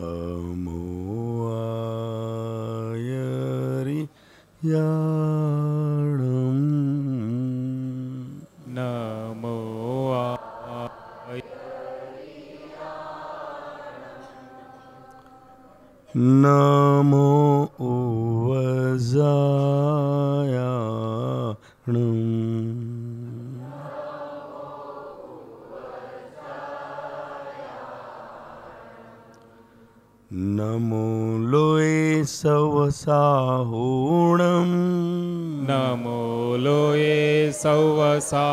नमो आयरि या साहूणं नमो लोये सौवसा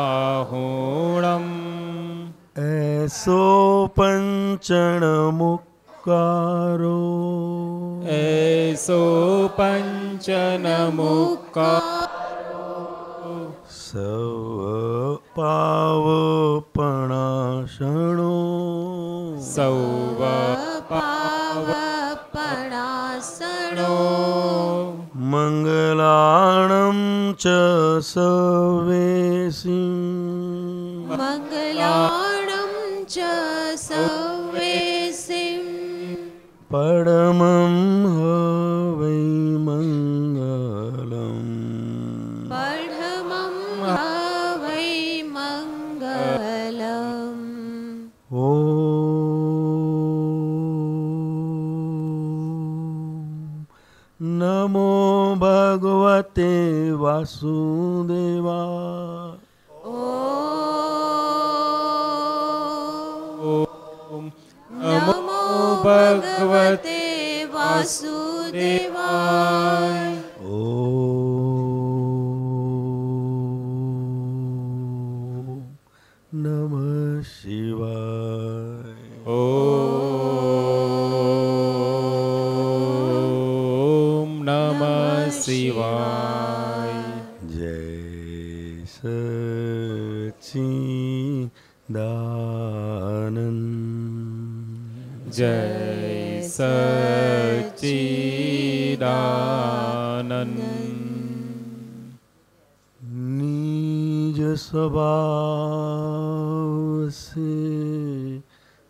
प्रभासे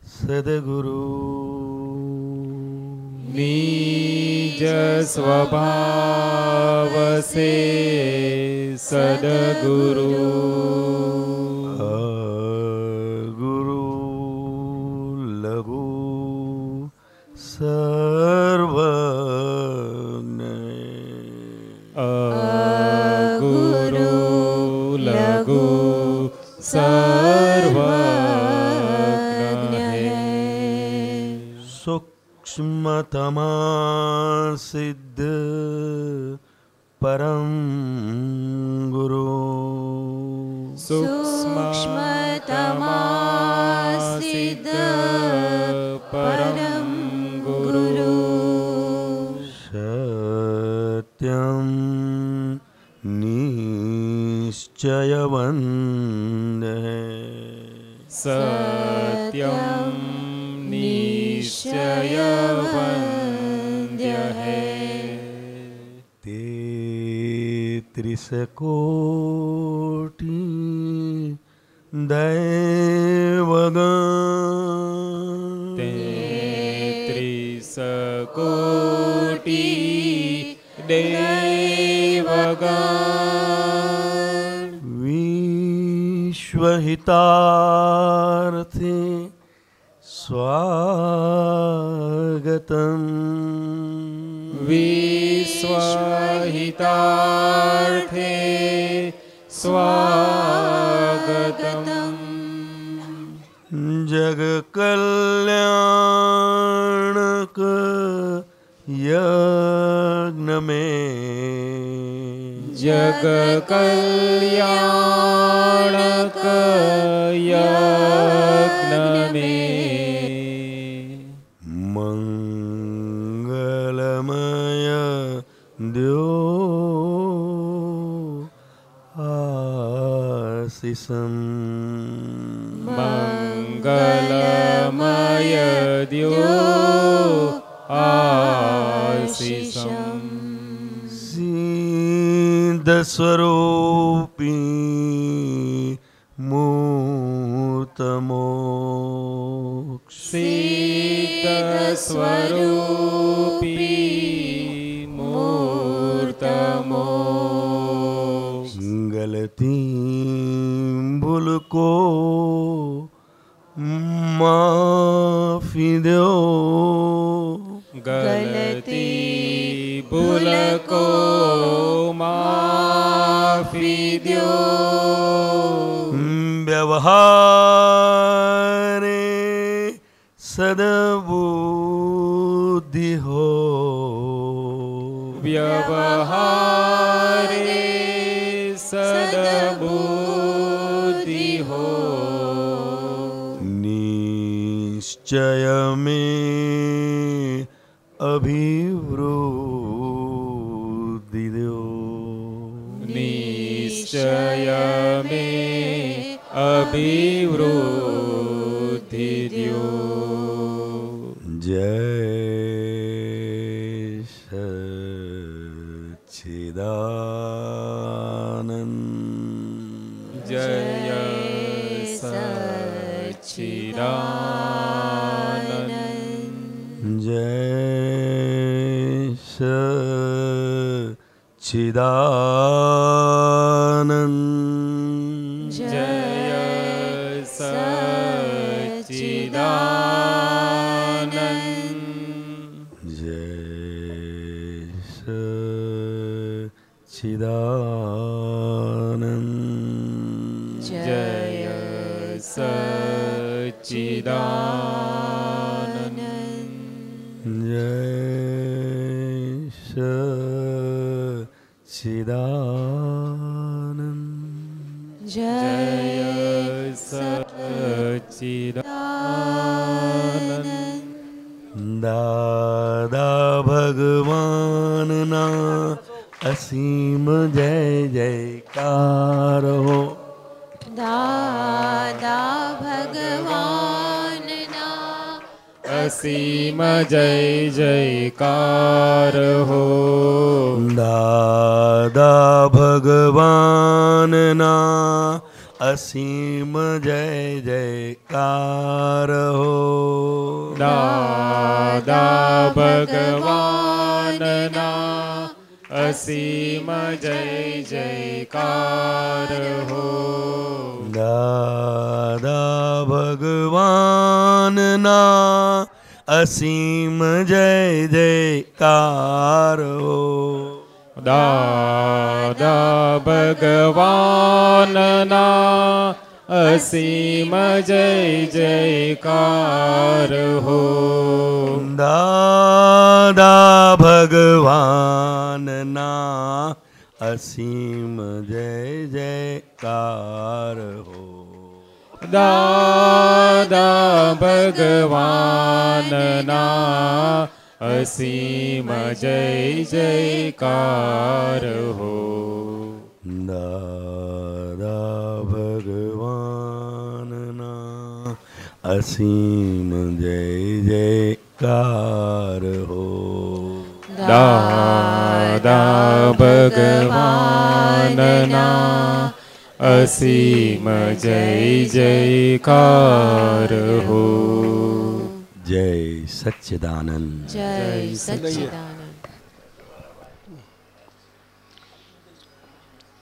सद्गुरु निज स्वभाव से सद्गुरु तमासिद्ध परं गुरु। सूक्ष्मतमासिद्ध परं गुरु। सत्यं निश्चयवन् त्रिसकोटि दैवगण त्रिसकोटि देवगण विश्वहिता हो निश्चय में अभिवृद्धि दो निश्चय में अभिवृ અસીમ જય જયકાર હો દાદા ભગવાનના અસીમ જય જયકાર હો જય સચ્ચિદાનંદ જય સચ્ચિદાનંદ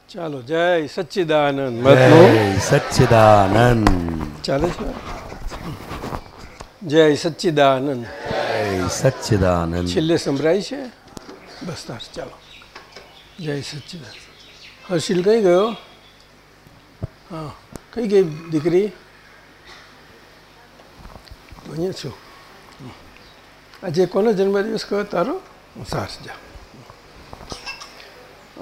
ચાલો જય સચ્ચિદાનંદ જય સચ્ચિદાનંદ ચાલે છે? જય સચ્ચિદાનંદ. જય સચ્ચિદાનંદ. છેલ્લે સંભળાય છે? બસ તાર ચાલો. જય સચ્ચિદાનંદ. હર્ષિલ કઈ ગયો? હા કઈ ગઈ દીકરી? અહીંયા છું. આજે કોનો જન્મદિવસ કયો તારો? સાસ જા.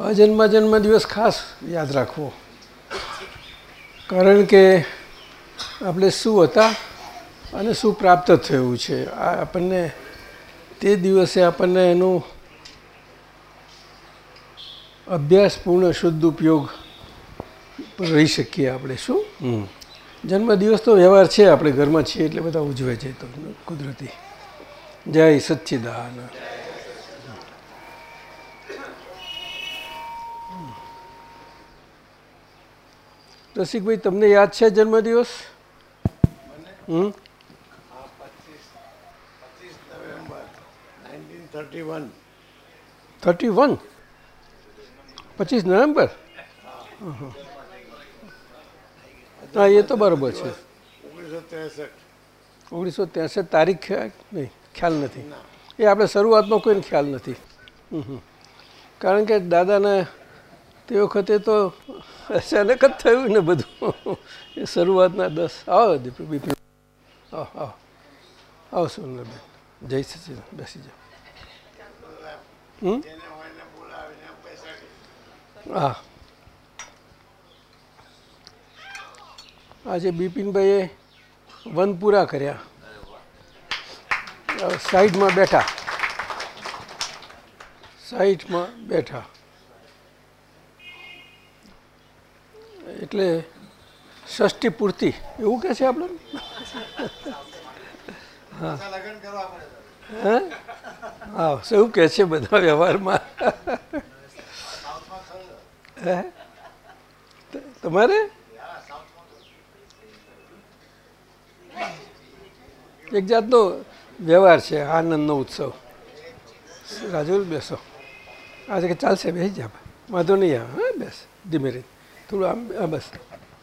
અજન્મ જન્મદિવસ ખાસ યાદ રાખવો. કારણ કે આપણે શું હતા અને શું પ્રાપ્ત થયું છે? આ આપણને તે દિવસે આપણને એનું અભ્યાસપૂર્ણ શુદ્ધ ઉપયોગ રહી શકીએ આપણે. શું? જન્મદિવસ તો વ્યવહાર છે આપણે ઘરમાં છીએ એટલે બધા ઉજવે છે તો કુદરતી. જય સચ્ચિદાન રસિકભાઈ, તમને યાદ છે જન્મદિવસ? હમ? Thirty one. પચીસ નવેમ્બર? હા, એ તો બરાબર છે. ઓગણીસો ત્રેસઠ તારીખ નહીં, ખ્યાલ નથી. એ આપણે શરૂઆતમાં કોઈને ખ્યાલ નથી. કારણ કે દાદાને તે વખતે તો અચાનક જ થયું ને બધું. એ શરૂઆતના દસ. આવો દીપુ બિપિન આવો આવો. આવો સોનલબેન જય સચિન. બેસી જાઓ. હમ? હા. આજે બિપિનભાઈએ વન પૂરા કર્યા. સાઈડમાં બેઠા. સાઈડમાં બેઠા. એટલે ષષ્ઠી પૂર્તિ, એવું કે છે આપણે હા. હે? હા, શું કે છે બધા વ્યવહારમાં? તમારે? એક જાતનો વ્યવહાર છે, આનંદનો ઉત્સવ. રાજુલ બેસો. આજે કે ચાલશે, બેસી જા. વાંધો નહીં આવે, હા, બેસ, ધીમે રહી. થોડું આમ આ બસ.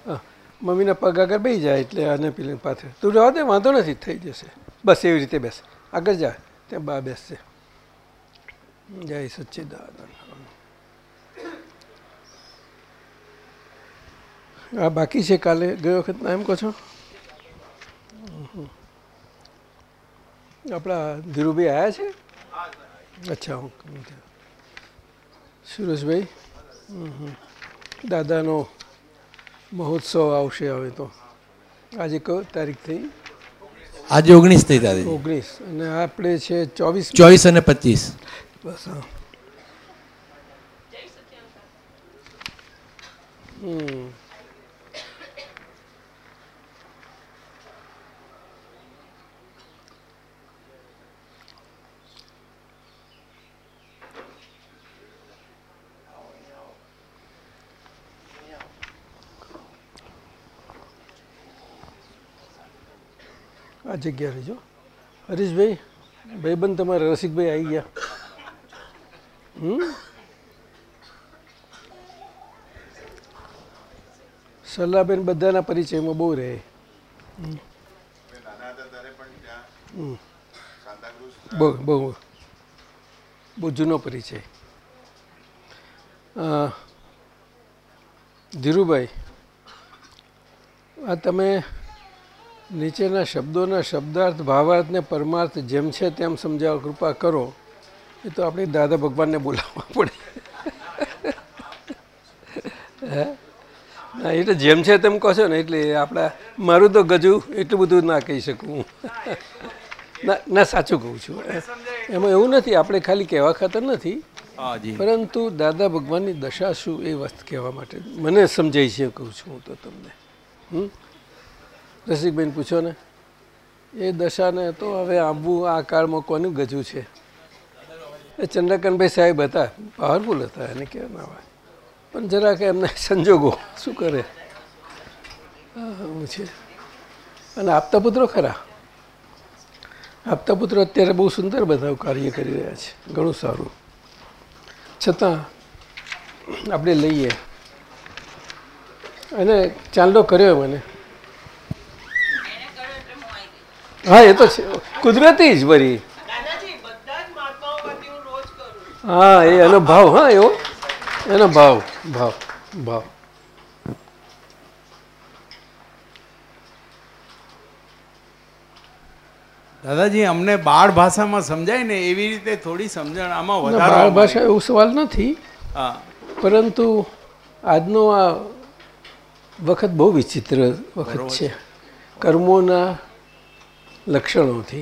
હા. મમ્મીના પગ આગળ બેસી જાય એટલે આને પેલી પાછળ. તું રહેવા દે વાંધો નથી થઈ જશે. બસ એવી રીતે બેસ. આગળ જા. ત્યાં બા બેસશે. જય સચ્ચિદાનંદ. આ બાકી છે કાલે? ગયો વખતના એમ કહો છો? આપણા ધીરુભાઈ આવ્યા છે? અચ્છા હું સુરેશભાઈ? હમ હમ. દાદાનો મહોત્સવ આવશે હવે તો. આજે કયો તારીખ થઈ આજે ઓગણીસ થઈ તારીખ. ઓગણીસ. અને આપણે છે ચોવીસ ચોવીસ અને પચીસ. બસ હા. હમ. જગ્યા રહેજો. હરીશભાઈ, ભાઈબંધ તમારા રસિકભાઈ આવી ગયા. હમ? સલાહબેન બધાના પરિચયમાં બહુ રહે. બહુ બહુ બહુ જૂનો પરિચય. ધીરુભાઈ, આ તમે નીચેના શબ્દોના શબ્દાર્થ ભાવાર્થને પરમાર્થ જેમ છે તેમ સમજાવવા કૃપા કરો. એ તો આપણે દાદા ભગવાનને બોલાવવા પડે. હા? ના એટલે જેમ છે તેમ કહો છો ને એટલે આપણા મારું તો ગજુ એટલું બધું ના કહી શકું ના ના સાચું કહું છું. એમાં એવું નથી આપણે ખાલી કહેવા ખાતર નથી. પરંતુ દાદા ભગવાનની દશા શું એ વસ્તુ કહેવા માટે મને સમજાય છે કહું છું હું તો તમને. હમ? રસિકબેન, પૂછો ને. એ દશાને તો હવે આંબુ આ કાળમાં કોનું ગજું છે? એ ચંદ્રકાંતભાઈ સાહેબ હતા પાવરફુલ હતા, એને કહેવા ના હોય? પણ જરાક એમને સંજોગો, શું કરે? છે. અને આપતા પુત્રો ખરા? આપતા પુત્રો અત્યારે બહુ સુંદર બધા કાર્ય કરી રહ્યા છે, ઘણું સારું. છતાં, આપણે લઈએ. અને ચાંદલો કર્યો મને હા એ તો છે. કુદરતી જ વરી હા એ એનો ભાવ હા એવો. એનો ભાવ ભાવ ભાવ. દાદાજી અમને બાળ ભાષામાં સમજાય ને એવી રીતે થોડી સમજણ આમાં ના, બાળ ભાષા એવું સવાલ નથી. હા. પરંતુ આજનો આ વખત બહુ વિચિત્ર વખત છે. કર્મોના લક્ષણોથી.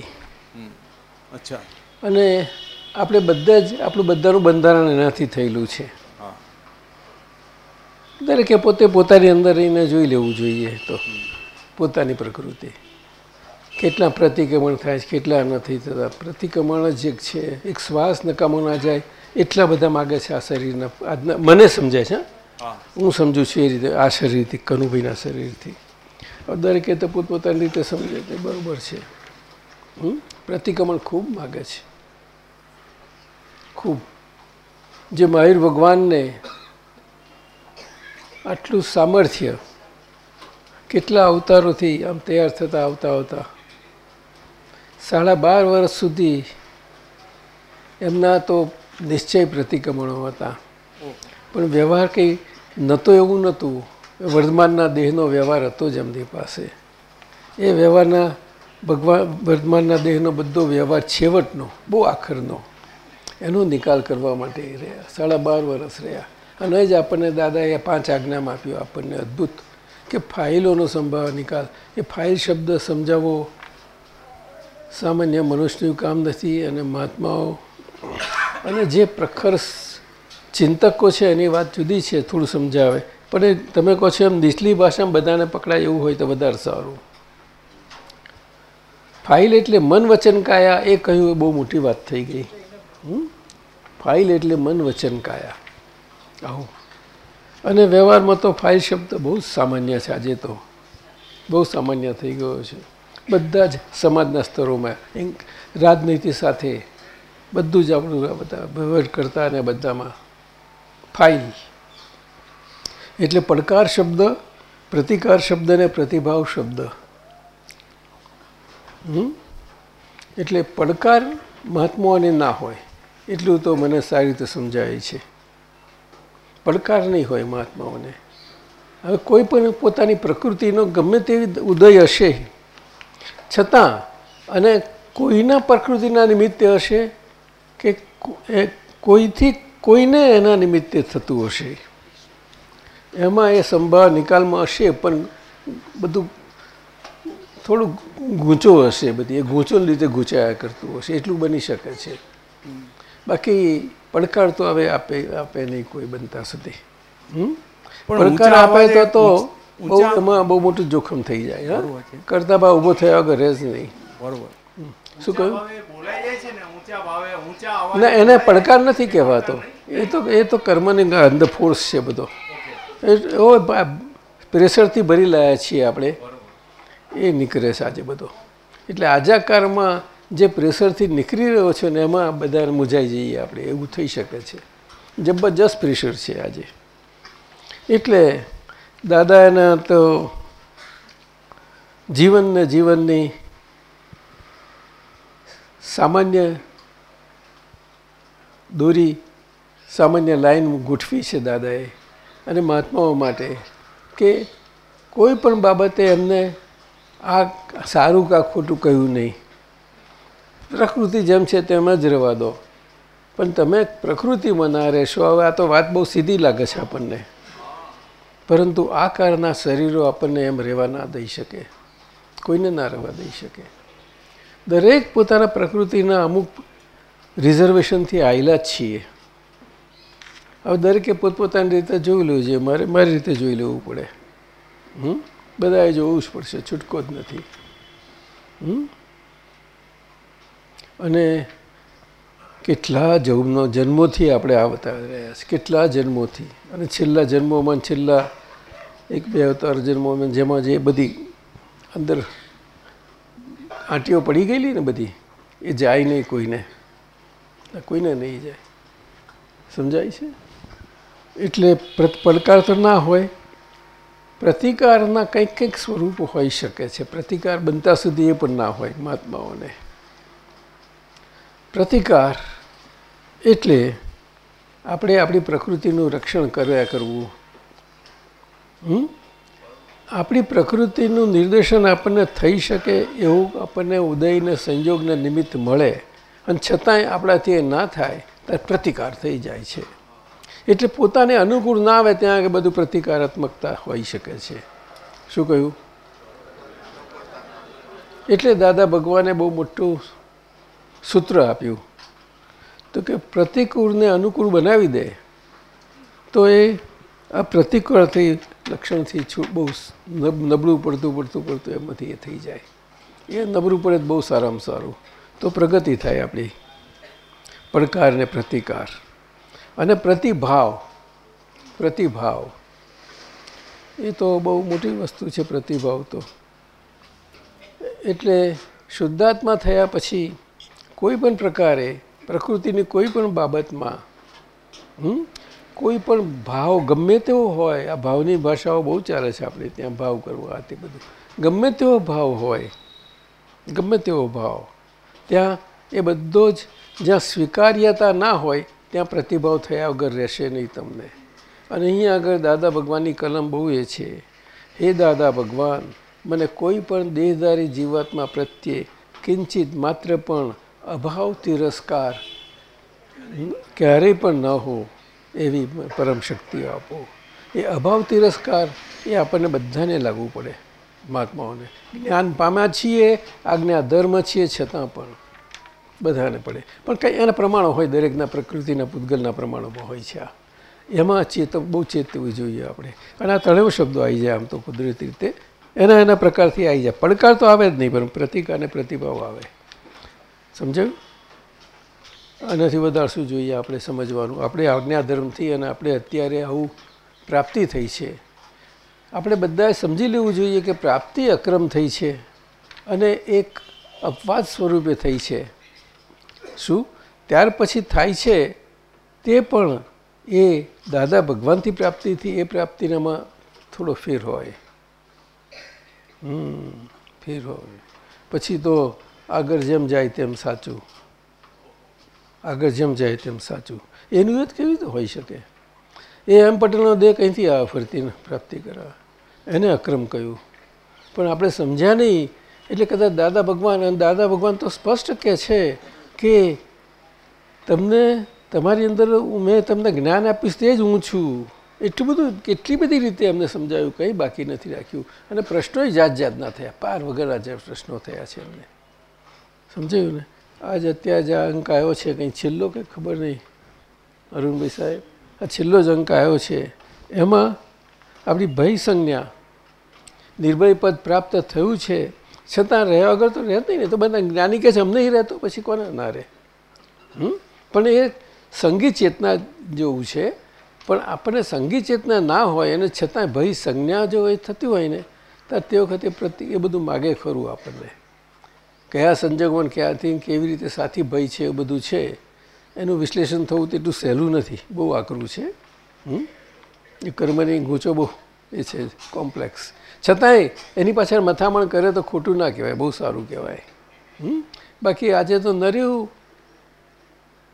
અચ્છા. અને આપણે બધા જ આપણું બધાનું બંધારણ એનાથી થયેલું છે. દરેકે પોતે પોતાની અંદર રહીને જોઈ લેવું જોઈએ તો પોતાની પ્રકૃતિ. કેટલા પ્રતિક્રમણ થાય છે કેટલા નથી થતા. પ્રતિક્રમણ જ એક છે. એક શ્વાસ નકામો ના જાય. એટલા બધા માગે છે આ શરીરના આજના મને સમજાય છે હા? સમજુ છું એ રીતે આ શરીરથી કનુભાઈના શરીરથી. દરેકે તો પોતપોતાની રીતે સમજે તે બરાબર છે. હમ? પ્રતિક્રમણ ખૂબ માગે છે. ખૂબ. જે મહાવીર ભગવાનને આટલું સામર્થ્ય કેટલા અવતારોથી આમ તૈયાર થતા આવતા આવતા સાડા બાર વર્ષ સુધી એમના તો નિશ્ચય પ્રતિક્રમણો હતા. પણ વ્યવહાર કંઈ નહોતો એવું નહોતું. વર્ધમાનના દેહનો વ્યવહાર હતો જ એમની પાસે. એ વ્યવહારના ભગવાન, વર્ધમાનના દેહનો બધો વ્યવહાર છેવટનો, બહુ આખરનો, એનો નિકાલ કરવા માટે રહ્યા. સાડા બાર વર્ષ રહ્યા. અને જ આપણને દાદાએ પાંચ આજ્ઞામાં આપ્યું આપણને અદ્ભુત, કે ફાઇલોનો સંભાવ નિકાલ. એ ફાઇલ શબ્દ સમજાવવો સામાન્ય મનુષ્યનું કામ નથી અને મહાત્માઓ. અને જે પ્રખર ચિંતકો છે એની વાત જુદી છે, થોડું સમજાવે. પણ તમે કહો છો એમ નીચલી ભાષામાં બધાને પકડાય એવું હોય તો વધારે સારું. ફાઇલ એટલે મન વચન કાયા એ કહ્યું એ બહુ મોટી વાત થઈ ગઈ? ફાઇલ એટલે મન વચન કાયા. આવું. અને વ્યવહારમાં તો ફાઇલ શબ્દ બહુ સામાન્ય છે આજે તો. બહુ સામાન્ય થઈ ગયો છે. બધા જ સમાજના સ્તરોમાં રાજનીતિ સાથે બધું જ આપણું બધા વહીવટ કરતા અને બધામાં ફાઇલ એટલે પડકાર શબ્દ, પ્રતિકાર શબ્દ અને પ્રતિભાવ શબ્દ? એટલે પડકાર મહાત્માઓને ના હોય, એટલું તો મને સારી રીતે સમજાય છે. પડકાર નહીં હોય મહાત્માઓને. હવે કોઈ પણ પોતાની પ્રકૃતિનો ગમે તેવી ઉદય હશે, છતાં અને કોઈના પ્રકૃતિના નિમિત્તે હશે કે કોઈથી કોઈને એના નિમિત્તે થતું હશે? એમાં એ સંભાવ નિકાલમાં હશે પણ બધું થોડું ગૂંચો હશે બધી. એ ગૂંચોને લીધે ગૂંચાયા કરતું હશે એટલું બની શકે છે. બાકી પડકાર તો હવે આપે આપે નહીં કોઈ બનતા સુધી. હમ? પડકાર આપે તો તો બહુ એમાં બહુ મોટું જોખમ થઈ જાય હા? કરતા ભાવ ઊભો થયા વગર રહે જ નહીં. બરોબર. શું કહ્યું? ને એને પડકાર નથી કહેવાતો. એ તો એ તો કર્મની અંદર ફોર્સ છે બધો. એવો પ્રેશરથી ભરી લાયા છીએ આપણે. એ નીકળે છે આજે બધો. એટલે આજાકારમાં જે પ્રેશરથી નીકળી રહ્યો છે ને એમાં બધા મૂંઝાઈ જઈએ આપણે, એવું થઈ શકે છે. જબરજસ્ત પ્રેશર છે આજે. એટલે દાદા એના તો જીવનને જીવનની સામાન્ય દોરી, સામાન્ય લાઈન ગોઠવી છે દાદાએ. અને મહાત્માઓ માટે કે કોઈ પણ બાબતે એમને આ સારું કાં ખોટું કહ્યું નહીં. પ્રકૃતિ જેમ છે તેમ જ રહેવા દો. પણ તમે પ્રકૃતિમાં ના રહેશો. હવે આ તો વાત બહુ સીધી લાગે છે આપણને. પરંતુ આ કારના શરીરો આપણને એમ રહેવા ના દઈ શકે. કોઈને ના રહેવા દઈ શકે. દરેક પોતાના પ્રકૃતિના અમુક રિઝર્વેશનથી આવેલા જ છીએ. હવે દરેકે પોતપોતાની રીતે જોઈ લેવું જોઈએ. મારે મારી રીતે જોઈ લેવું પડે. હમ? બધાએ જોવું જ પડશે. છૂટકો જ નથી. હમ? અને કેટલા જન્મનો જન્મોથી આપણે આવતા રહ્યા છીએ. કેટલા જન્મોથી? અને છેલ્લા જન્મોમાં છેલ્લા એક બે અવતાર જન્મોમાં જેમાં જે બધી અંદર આંટીઓ પડી ગયેલી ને બધી, એ જાય નહીં કોઈને. કોઈને નહીં જાય. સમજાય છે? એટલે પડકાર તો ના હોય. પ્રતિકારના કંઈક કંઈક સ્વરૂપ હોઈ શકે છે. પ્રતિકાર બનતા સુધી એ પણ ના હોય મહાત્માઓને. પ્રતિકાર એટલે આપણે આપણી પ્રકૃતિનું રક્ષણ કર્યા કરવું? આપણી પ્રકૃતિનું નિર્દેશન આપણને થઈ શકે એવું આપણને ઉદયને સંયોગને નિમિત્ત મળે. અને છતાંય આપણાથી એ ના થાય ત્યારે પ્રતિકાર થઈ જાય છે. એટલે પોતાને અનુકૂળ ના આવે ત્યાં આગળ બધું પ્રતિકારાત્મકતા હોઈ શકે છે. શું કહ્યું? એટલે દાદા ભગવાને બહુ મોટું સૂત્ર આપ્યું. તો કે પ્રતિકૂળને અનુકૂળ બનાવી દે, તો એ આ પ્રતિકૂળથી, લક્ષણથી બહુ નબ- નબળું પડતું પડતું પડતું એમાંથી એ થઈ જાય. એ નબળું પડે બહુ સારામાં સારું. તો પ્રગતિ થાય આપણી. પડકાર ને પ્રતિકાર. અને પ્રતિભાવ પ્રતિભાવ એ તો બહુ મોટી વસ્તુ છે પ્રતિભાવ તો એટલે શુદ્ધાત્મા થયા પછી કોઈ પણ પ્રકારે, પ્રકૃતિની કોઈ પણ બાબતમાં? કોઈ પણ ભાવ ગમે તેવો હોય, આ ભાવની ભાષાઓ બહુ ચાલે છે આપણે ત્યાં ભાવ કરવો, આ તે બધું ગમે તેવો ભાવ હોય, ગમે તેવો ભાવ, ત્યાં એ બધો જ જ્યાં સ્વીકાર્યતા ના હોય ત્યાં પ્રતિભાવ થયા વગર રહેશે નહીં તમને. અને અહીંયા આગળ દાદા ભગવાનની કલમ બહુ એ છે, હે દાદા ભગવાન, મને કોઈ પણ દેહધારી જીવાત્મા પ્રત્યે કિંચિત માત્ર પણ અભાવ તિરસ્કાર ક્યારેય પણ ન હો એવી પરમ શક્તિ આપો. એ અભાવ તિરસ્કાર એ આપણને બધાને લાગુ પડે, મહાત્માઓને. જ્ઞાન પામ્યા છીએ, આજ્ઞા ધર્મ છીએ છતાં પણ. બધાને પડે. પણ કંઈ એના પ્રમાણો હોય, દરેકના પ્રકૃતિના પૂતગલના પ્રમાણોમાં હોય છે આ. એમાં ચેત બહુ ચેતવું જોઈએ આપણે. અને આ ત્રણેય શબ્દો આવી જાય આમ તો કુદરતી રીતે. એના એના પ્રકારથી આવી જાય. પડકાર તો આવે જ નહીં, પણ પ્રતિક અને પ્રતિભાવ આવે. સમજાયું? આનાથી વધારે જોઈએ આપણે સમજવાનું. આપણે આજ્ઞાધર્મથી અને આપણે અત્યારે આવું પ્રાપ્તિ થઈ છે. આપણે બધાએ સમજી લેવું જોઈએ કે પ્રાપ્તિ અક્રમ થઈ છે અને એક અપવાદ સ્વરૂપે થઈ છે. શું? ત્યાર પછી થાય છે તે પણ એ દાદા ભગવાનથી પ્રાપ્તિથી એ પ્રાપ્તિનામાં થોડો ફેર હોય. ફેર હોય. પછી તો આગળ જેમ જાય તેમ સાચું. આગળ જેમ જાય તેમ સાચું. એનું એ જ કેવી રીતે હોઈ શકે? એ એમ પટેલનો દેહ કંઈથી આ ફરતી પ્રાપ્તિ કરાવે. એને અક્રમ કહ્યું પણ આપણે સમજ્યા નહીં. એટલે કદાચ દાદા ભગવાન અને દાદા ભગવાન તો સ્પષ્ટ કહે છે કે તમને, તમારી અંદર મેં તમને જ્ઞાન આપીશ તે જ હું છું. એટલું બધું, કેટલી બધી રીતે એમને સમજાવ્યું કંઈ બાકી નથી રાખ્યું. અને પ્રશ્નોય જાત જાતના થયા. પાર વગર આજે પ્રશ્નો થયા છે એમને. સમજાયું ને? આજ અત્યારે જે અંક આવ્યો છે, કંઈ છેલ્લો કે ખબર નહીં? અરુણભાઈ સાહેબ, આ છેલ્લો જ અંક આવ્યો છે. એમાં આપણી ભય સંજ્ઞા નિર્ભય પદ પ્રાપ્ત થયું છે. છતાં રહ્યા વગર તો રહેતી ને, તો બધા જ્ઞાની કે છે, અમને નહીં રહેતો, પછી કોને? ના રહે. પણ એ સંગીત ચેતના જેવું છે, પણ આપણને સંગીત ચેતના ના હોય અને છતાં ભય સંજ્ઞા જો એ થતી હોય ને ત્યારે તે વખતે પ્રતિ એ બધું માગે ખરું આપણને. કયા સંજોગોમાં ક્યાંથી કેવી રીતે સાથી ભય છે એ બધું છે, એનું વિશ્લેષણ થવું તેટલું સહેલું નથી, બહુ આકરું છે? એ કર્મની ગૂંચો બહુ એ છે, કોમ્પ્લેક્સ. છતાંય એની પાછળ મથામણ કરે તો ખોટું ના કહેવાય, બહુ સારું કહેવાય? બાકી આજે તો નર્યું.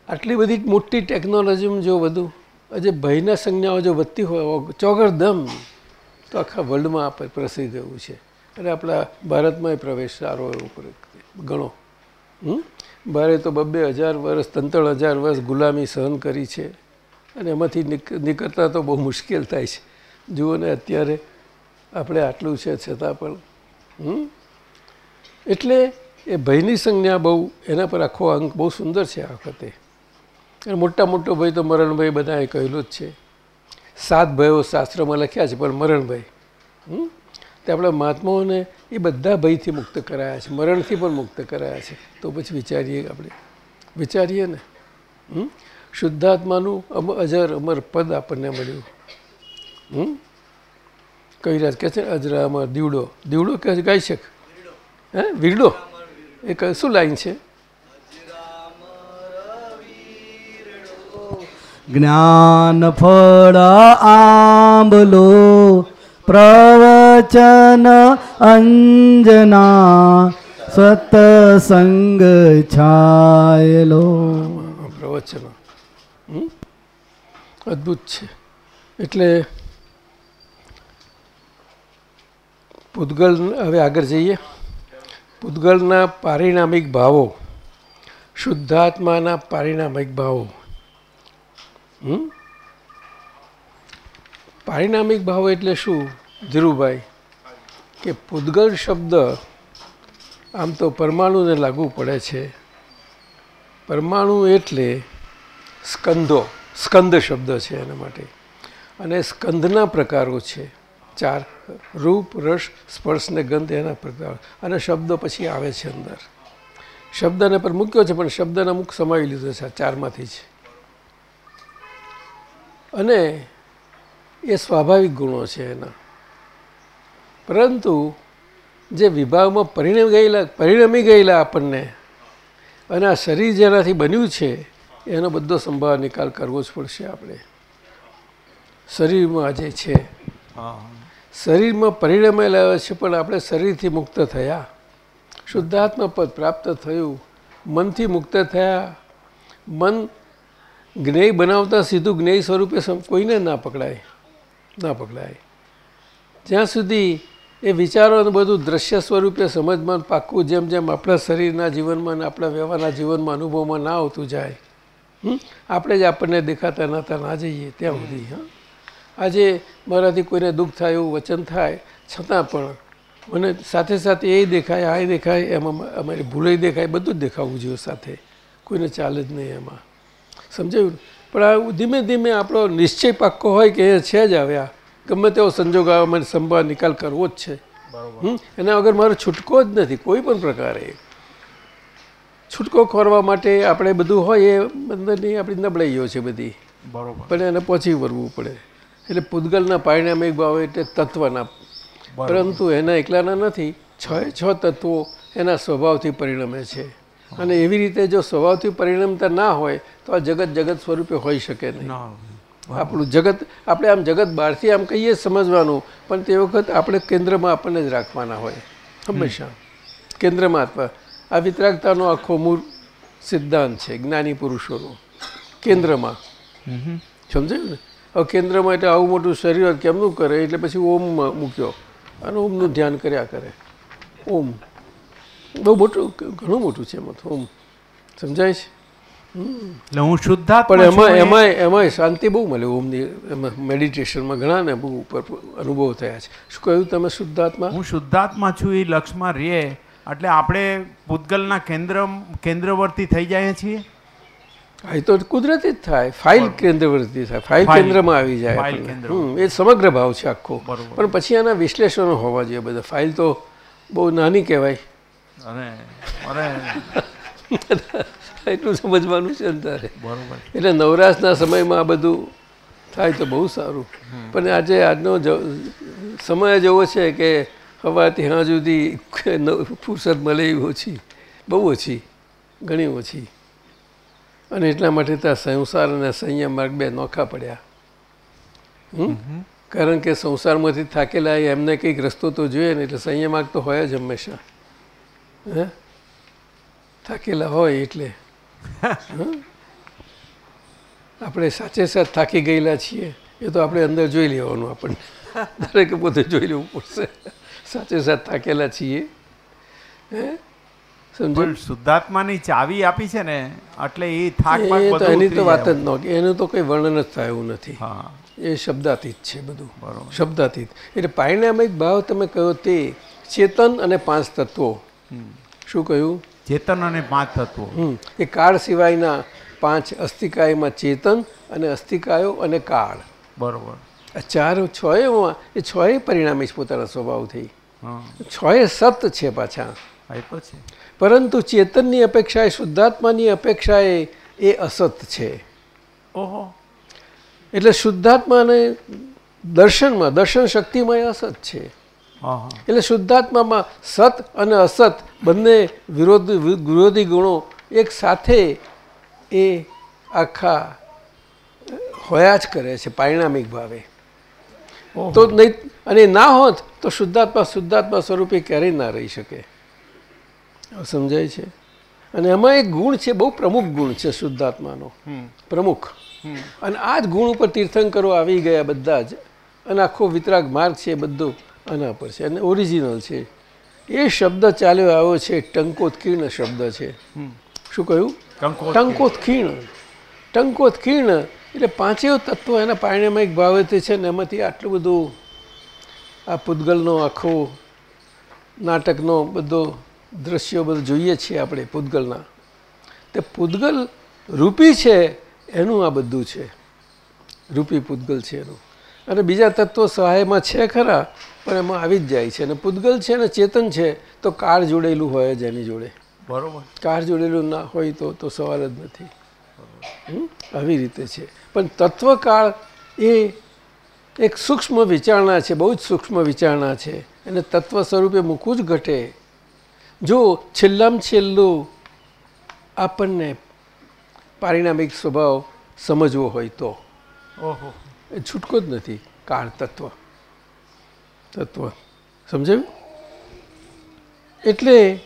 આટલી બધી મોટી ટેકનોલોજીમાં જો બધું આજે ભયના સંજ્ઞાઓ જો વધતી હોય ચોગરદમ, તો આખા વર્લ્ડમાં આપણે પ્રસિદ્ધ એવું છે. અને આપણા ભારતમાંય પ્રવેશ સારો એવો ગણો? ભારે તો બબ્બે હજાર વર્ષ ત્રણ હજાર વર્ષ ગુલામી સહન કરી છે. અને એમાંથી નીકળતા તો બહુ મુશ્કેલ થાય છે. જુઓ ને અત્યારે આપણે આટલું છે છતાં પણ? એટલે એ ભયની સંજ્ઞા બહુ, એના પર આખો અંક બહુ સુંદર છે આ વખતે. મોટા મોટો ભય તો મરણભાઈ બધાએ કહેલું જ છે. સાત ભયો શાસ્ત્રમાં લખ્યા છે, પણ મરણભાઈ? તે આપણા મહાત્માઓને એ બધા ભયથી મુક્ત કરાયા છે, મરણથી પણ મુક્ત કરાયા છે. તો પછી વિચારીએ આપણે. વિચારીએ ને? શુદ્ધાત્માનું અમ અજર અમર પદ આપણને મળ્યું. હમ? કઈ રાત કહે છે? અજરામર દીવડો. દીવડો કહે છે? ગાઈ શક હે? વીરડો? એ શું લાઈન છે? જ્ઞાન ફળ આંબલો પ્રવચન અંજના સતસંગ છાયલો. પ્રવચન? અદ્ભુત છે. એટલે પૂતગલ, હવે આગળ જઈએ. પૂતગલના પારિણામિક ભાવો. શુદ્ધાત્માના પારિણામિક ભાવો? પારિણામિક ભાવો એટલે શું, ધીરુભાઈ? કે પૂતગલ શબ્દ આમ તો પરમાણુને લાગુ પડે છે. પરમાણુ એટલે સ્કંધો સ્કંદ શબ્દ છે એના માટે. અને સ્કંદના પ્રકારો છે. ચાર રૂપ, રસ, સ્પર્શ ને ગંધ એના પ્રકાર. અને શબ્દો પછી આવે છે અંદર. શબ્દને પર મૂક્યો છે, પણ શબ્દને અમુક સમાવી લીધો છે, આ ચારમાંથી જ. અને એ સ્વાભાવિક ગુણો છે એના. પરંતુ જે વિભાગમાં પરિણમી ગયેલા પરિણમી ગયેલા આપણને અને આ શરીર જેનાથી બન્યું છે, એનો બધો સંભાળ નિકાલ કરવો જ પડશે આપણે. શરીરમાં જે છે. શરીરમાં પરિણમેલા છે, પણ આપણે શરીરથી મુક્ત થયા. શુદ્ધાત્મા પદ પ્રાપ્ત થયું. મનથી મુક્ત થયા. મન જ્ઞેય બનાવતા સીધું જ્ઞેય સ્વરૂપે કોઈને ના પકડાય. ના પકડાય. જ્યાં સુધી એ વિચારોને બધું દ્રશ્ય સ્વરૂપે સમજમાં પાક્કું જેમ જેમ આપણા શરીરના જીવનમાં આપણા વ્યવહારના જીવનમાં અનુભવમાં ના આવતું જાય? આપણે જ આપણને દેખાતા નહોતા, ના જઈએ ત્યાં સુધી, હા. આજે મારાથી કોઈને દુઃખ થાય એવું વચન થાય છતાં પણ મને સાથે સાથે એ દેખાય આ દેખાય એમાં અમારી ભૂલે દેખાય બધું જ દેખાવું જોઈએ સાથે. કોઈને ચાલે જ નહીં એમાં. સમજાયું પણ આ ધીમે ધીમે આપણો નિશ્ચય પાક્કો હોય કે એ છે જ આવ્યા. ગમે તેવો સંજોગ આવે મને સંભાળ નિકાલ કરવો જ છે? એના વગર મારો છૂટકો જ નથી કોઈ પણ પ્રકારે. છૂટકો ખોરવા માટે આપણે બધું હોય એ અંદરની આપણી નબળાઈઓ છે બધી. બરોબર. પણ એને પહોંચી વળવું પડે. એટલે પૂતગલના પરિણામિક ભાવ એટલે તત્વના પરંતુ એના એકલાના નથી. છ છ તત્વો એના સ્વભાવથી પરિણમે છે. અને એવી રીતે જો સ્વભાવથી પરિણમતા ના હોય તો આ જગત જગત સ્વરૂપે હોઈ શકે નહીં. આપણું જગત આપણે આમ જગત બહારથી આમ કહીએ સમજવાનું પણ તે વખત આપણે કેન્દ્રમાં આપણને જ રાખવાના હોય. હંમેશા. કેન્દ્રમાં આ વિતરાગતાનો આખો મૂળ સિદ્ધાંત છે જ્ઞાની પુરુષોનો. કેન્દ્રમાં. સમજાયું ને? કેન્દ્રમાં એટલે આવું મોટું શરીર કેમનું કરે? એટલે પછી ઓમમાં મૂક્યો. અને ઓમનું ધ્યાન કર્યા કરે. ઓમ. બહુ મોટું ઘણું મોટું છે એમાં ઓમ. સમજાય છે? એટલે હું શુદ્ધા પણ એમાં એમાં એમાં શાંતિ બહુ મળે ઓમની એમાં મેડિટેશનમાં ઘણા ને બહુ ઉપર અનુભવ થયા છે. શું કહ્યું તમે શુદ્ધાત્મા? હું શુદ્ધાત્મા છું એ લક્ષમાં રહે એટલે આપણે પૂતગલના કેન્દ્ર કેન્દ્રવર્તી થઈ જઈએ છીએ. હા, એ તો કુદરતી જ થાય. ફાઇલ કેન્દ્રવર્તી થાય. ફાઇલ કેન્દ્રમાં આવી જાય એ સમગ્ર ભાવ છે આખો. પણ પછી આના વિશ્લેષણો હોવા જોઈએ બધા. ફાઇલ તો બહુ નાની કહેવાય. એટલું સમજવાનું છે અંતરે એટલે નવરાશના સમયમાં આ બધું થાય તો બહુ સારું. પણ આજે આજનો સમય જ એવો છે કે હવાથી હા સુધી ફુરસદ મળે એવી ઓછી. બહુ ઓછી. ઘણી ઓછી. અને એટલા માટે ત્યાં સંસાર અને સંયમ માર્ગ બે નોખા પડ્યા. હમ? કારણ કે સંસારમાંથી થાકેલા એમને કંઈક રસ્તો તો જોઈએ ને એટલે સંયમ માર્ગ તો હોય જ હંમેશા. હે? થાકેલા હોય એટલે. આપણે સાચે સાચ થાકી ગયેલા છીએ એ તો આપણે અંદર જોઈ લેવાનું આપણને. દરેકે પોતે જોઈ લેવું પડશે. સાચે સાચ થાકેલા છીએ. હે? પણ શુદ્ધાત્માની ચાવી આપી છે ને એટલે એ થાક એની તો વાત જ. ન એનું તો કંઈ વર્ણન જ થાય એવું નથી. એ શબ્દાતીત છે બધું. બરોબર. શબ્દાતીત. એટલે પારિણામિક ભાવ તમે કહો તે ચેતન અને પાંચ તત્વો. શું કહ્યું? ચેતન અને પાંચ તત્વો. એ કાળ સિવાયના પાંચ અસ્થિકાયમાં ચેતન અને અસ્થિકાયો અને કાળ. બરોબર. આ ચાર છ એમાં એ છ એ પરિણામી છે પોતાના સ્વભાવ થઈ. છ એ સત છે પાછા. તો છે. પરંતુ ચેતનની અપેક્ષાએ શુદ્ધાત્માની અપેક્ષાએ એ અસત છે. ઓહો. એટલે શુદ્ધાત્માને દર્શનમાં દર્શન શક્તિમાં એ અસત છે. એટલે શુદ્ધાત્મામાં સત અને અસત બંને વિરોધ વિરોધી ગુણો એક સાથે એ આખા હોયા જ કરે છે પારિણામિક ભાવે. તો નહીં અને ના હોત તો શુદ્ધાત્મા શુદ્ધાત્મા સ્વરૂપે ક્યારેય ના રહી શકે. સમજાય છે. અને એમાં એક ગુણ છે બહુ પ્રમુખ ગુણ છે શુદ્ધાત્માનો. પ્રમુખ. અને આ જ ગુણ ઉપર તીર્થંકરો આવી ગયા બધા જ અને આખો વિતરાગ માર્ગ છે બધો આના પર છે. અને ઓરિજિનલ છે. એ શબ્દ ચાલ્યો આવ્યો છે ટંકોત્કીર્ણ શબ્દ છે. શું કહ્યું? ટંકોત્કીર્ણ. ટંકોત્કીર્ણ. એટલે પાંચેય તત્વો એના પારણ્યમય ભાવે છે ને એમાંથી આટલું બધું આ પૂતગલનો આખો નાટકનો બધો દ્રશ્યો બધું જોઈએ છીએ આપણે પૂતગલના. તે પૂતગલ રૂપી છે એનું આ બધું છે. રૂપી પૂતગલ છે એનું. અને બીજા તત્વો સહાયમાં છે ખરા પણ એમાં આવી જ જાય છે. અને પૂતગલ છે ને ચેતન છે તો કાળ જોડેલું હોય જ એની જોડે. બરોબર. કાર જોડેલું ના હોય તો તો સવાલ જ નથી. હમ? આવી રીતે છે. પણ તત્વકાળ એ એક સૂક્ષ્મ વિચારણા છે બહુ જ સૂક્ષ્મ વિચારણા છે. એને તત્વ સ્વરૂપે મૂકવું જ ઘટે. જો છેલ્લામાં છેલ્લું આપણને પારિણામિક સ્વભાવ સમજવો હોય તો. ઓહો. એ છૂટકો જ નથી. કાળ તત્વ. તત્વ. સમજાયું? એટલે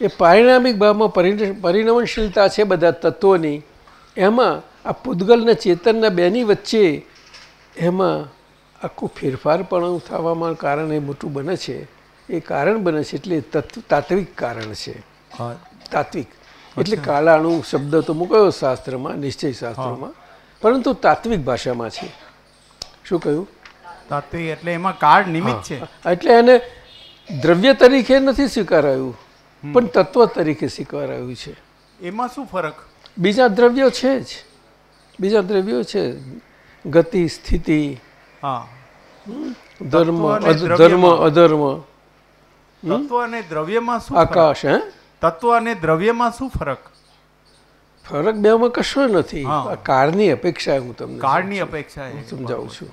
એ પારિણામિક ભાવમાં પરિણ પરિણમનશીલતા છે બધા તત્વોની. એમાં આ પૂદગલના ચેતનના બેની વચ્ચે એમાં આખું ફેરફાર પણ થવામાં કારણ એ મોટું બને છે. એ કારણ બને છે એટલે તત્વ તાત્વિક કારણ છે. તાત્વિક. એટલે કાળાણુ શબ્દ તો મૂકાયો શાસ્ત્રમાં નિશ્ચય શાસ્ત્રમાં. પરંતુ તાત્વિક ભાષામાં છે. શું કહ્યું? તાત્વિક એટલે એમાં કાળ નિમિત્ત છે. એટલે એને દ્રવ્ય તરીકે નથી સ્વીકારાયું પણ તત્વ તરીકે સ્વીકારાયું છે. એમાં શું ફરક? બીજા દ્રવ્યો છે જ. બીજા દ્રવ્યો છે. ગતિ સ્થિતિ ધર્મ ધર્મ અધર્મ. તત્વ અને દ્રવ્યમાં શું આકાશ હે? તત્વ અને દ્રવ્યમાં શું ફરક? ફરક બેમાં કશો નથી. કાળની અપેક્ષા હું તમને કાળની અપેક્ષા. સમજાવું છું.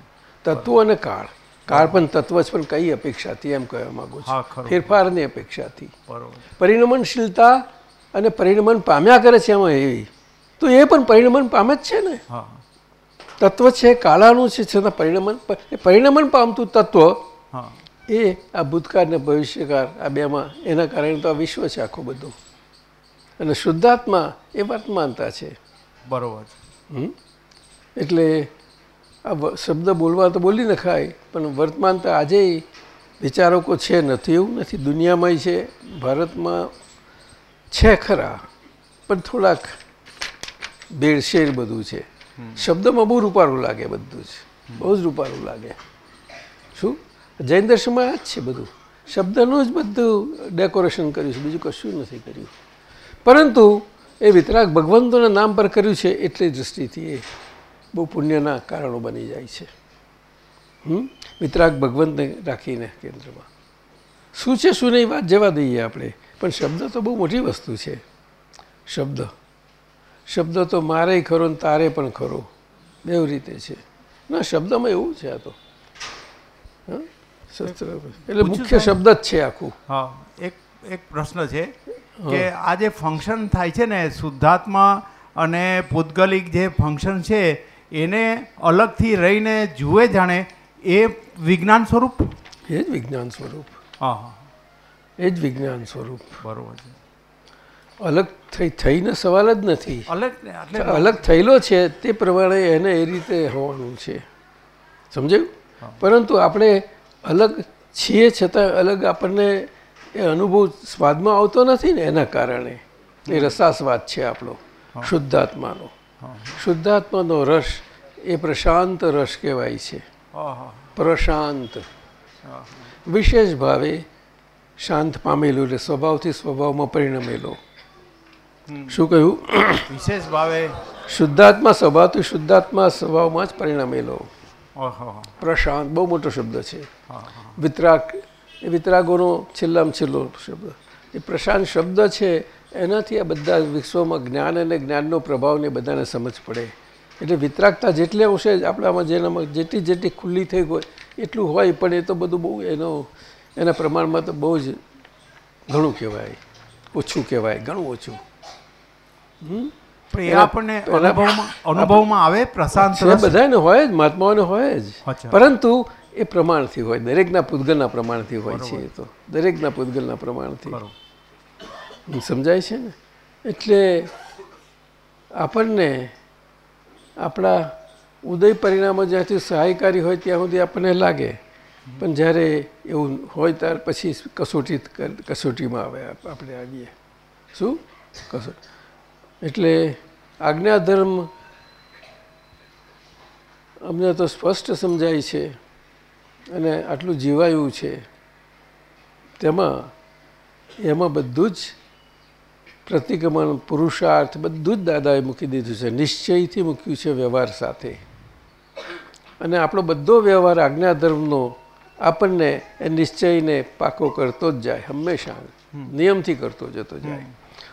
તત્વ અને કાળ. કાળ પણ તત્વ જ પણ કઈ અપેક્ષાથી એમ કહેવા માંગુ છું. ફેરફારની અપેક્ષાથી. પરિણમનશીલતા અને પરિણમન પામ્યા કરે છે એમાં એવી તો એ પણ પરિણમન પામે જ છે ને? તત્વ છે કાળાનું છે છતાં પરિણમન પરિણમન પામતું તત્વ એ આ ભૂતકાળ ને ભવિષ્યકાળ આ બેમાં એના કારણે તો આ વિશ્વ છે આખું બધું. અને શુદ્ધાત્મા એ વર્તમાનતા છે. બરાબર? એટલે આ શબ્દ બોલવા તો બોલી નખાય પણ વર્તમાનતા આજે વિચારકો છે નથી એવું નથી. દુનિયામાં છે ભારતમાં છે ખરા પણ થોડાક બેડશેર બધું છે. શબ્દમાં બહુ રૂપારું લાગે બધું જ. બહુ જ રૂપારું લાગે. જૈન દર્શનમાં જ છે બધું. શબ્દનું જ બધું ડેકોરેશન કર્યું છે. બીજું કશું નથી કર્યું. પરંતુ એ વિતરાગ ભગવંતોના નામ પર કર્યું છે એટલી દૃષ્ટિથી એ બહુ પુણ્યના કારણો બની જાય છે. હમ? વિતરાગ ભગવંતને રાખીને કેન્દ્રમાં. શું છે, શું નહીં, વાત જવા દઈએ આપણે. પણ શબ્દ તો બહુ મોટી વસ્તુ છે. શબ્દ. શબ્દ તો મારે ખરો ને તારે પણ ખરો. બેવ રીતે છે. ના, શબ્દમાં એવું છે આ તો. હા? શસ્ત્ર. એટલે મુખ્ય શબ્દ જ છે આખું. હા એક એક પ્રશ્ન છે કે આ જે ફંક્શન થાય છે ને શુદ્ધાત્મા અને પૂતગલિક જે ફંક્શન છે એને અલગથી રહીને જુએ જાણે એ વિજ્ઞાન સ્વરૂપ? એ જ વિજ્ઞાન સ્વરૂપ. હા હા. એ જ વિજ્ઞાન સ્વરૂપ. બરાબર છે. અલગ થઈ થઈને સવાલ જ નથી. અલગ એટલે અલગ થયેલો છે તે પ્રમાણે એને એ રીતે હોવાનું છે. સમજાયું? પરંતુ આપણે અલગ છીએ છતાં અલગ આપણને એ અનુભવ સ્વાદમાં આવતો નથી ને એના કારણે. એ રસાસ્વાદ છે આપણો શુદ્ધાત્માનો. શુદ્ધાત્માનો રસ એ પ્રશાંત રસ કહેવાય છે. પ્રશાંત. વિશેષ ભાવે શાંત પામેલું એટલે સ્વભાવથી સ્વભાવમાં પરિણમેલો. શું કહ્યું? વિશેષ ભાવે શુદ્ધાત્મા સ્વભાવથી શુદ્ધાત્મા સ્વભાવમાં જ પરિણમેલો. પ્રશાંત બહુ મોટો શબ્દ છે. વિતરાગ એ વિતરાગોનો છેલ્લામાં છેલ્લો શબ્દ. એ પ્રશાંત શબ્દ છે એનાથી આ બધા વિશ્વમાં જ્ઞાન અને જ્ઞાનનો પ્રભાવને બધાને સમજ પડે. એટલે વિતરાગતા જેટલે અંશે જ આપણામાં જેનામાં જેટલી જેટલી ખુલ્લી થઈ હોય એટલું હોય પણ એ તો બધું બહુ એનો એના પ્રમાણમાં તો બહુ જ ઘણું કહેવાય. ઓછું કહેવાય ઘણું ઓછું. પણ એ આપણને અનુભવમાં અનુભવમાં આવે પ્રશાંત બધાને હોય જ મહાત્માઓને હોય જ. પરંતુ એ પ્રમાણથી હોય દરેકના પૂતગલના પ્રમાણથી હોય છે એ તો. દરેકના પૂતગલના પ્રમાણથી. સમજાય છે ને? એટલે આપણને આપણા ઉદય પરિણામો જ્યાંથી સહાયકારી હોય ત્યાં સુધી આપણને લાગે. પણ જ્યારે એવું હોય ત્યાર પછી કસોટી કસોટીમાં આવે આપણે આવીએ. શું? કસોટી. એટલે આજ્ઞાધર્મ અમને તો સ્પષ્ટ સમજાય છે અને આટલું જીવાયું છે. તેમાં એમાં બધું જ પ્રતિક્રમણ પુરુષાર્થ બધું જ દાદાએ મૂકી દીધું છે. નિશ્ચયથી મૂક્યું છે વ્યવહાર સાથે. અને આપણો બધો વ્યવહાર આજ્ઞાધર્મનો આપણને એ નિશ્ચયને પાકો કરતો જ જાય હંમેશા. નિયમથી કરતો જતો જાય.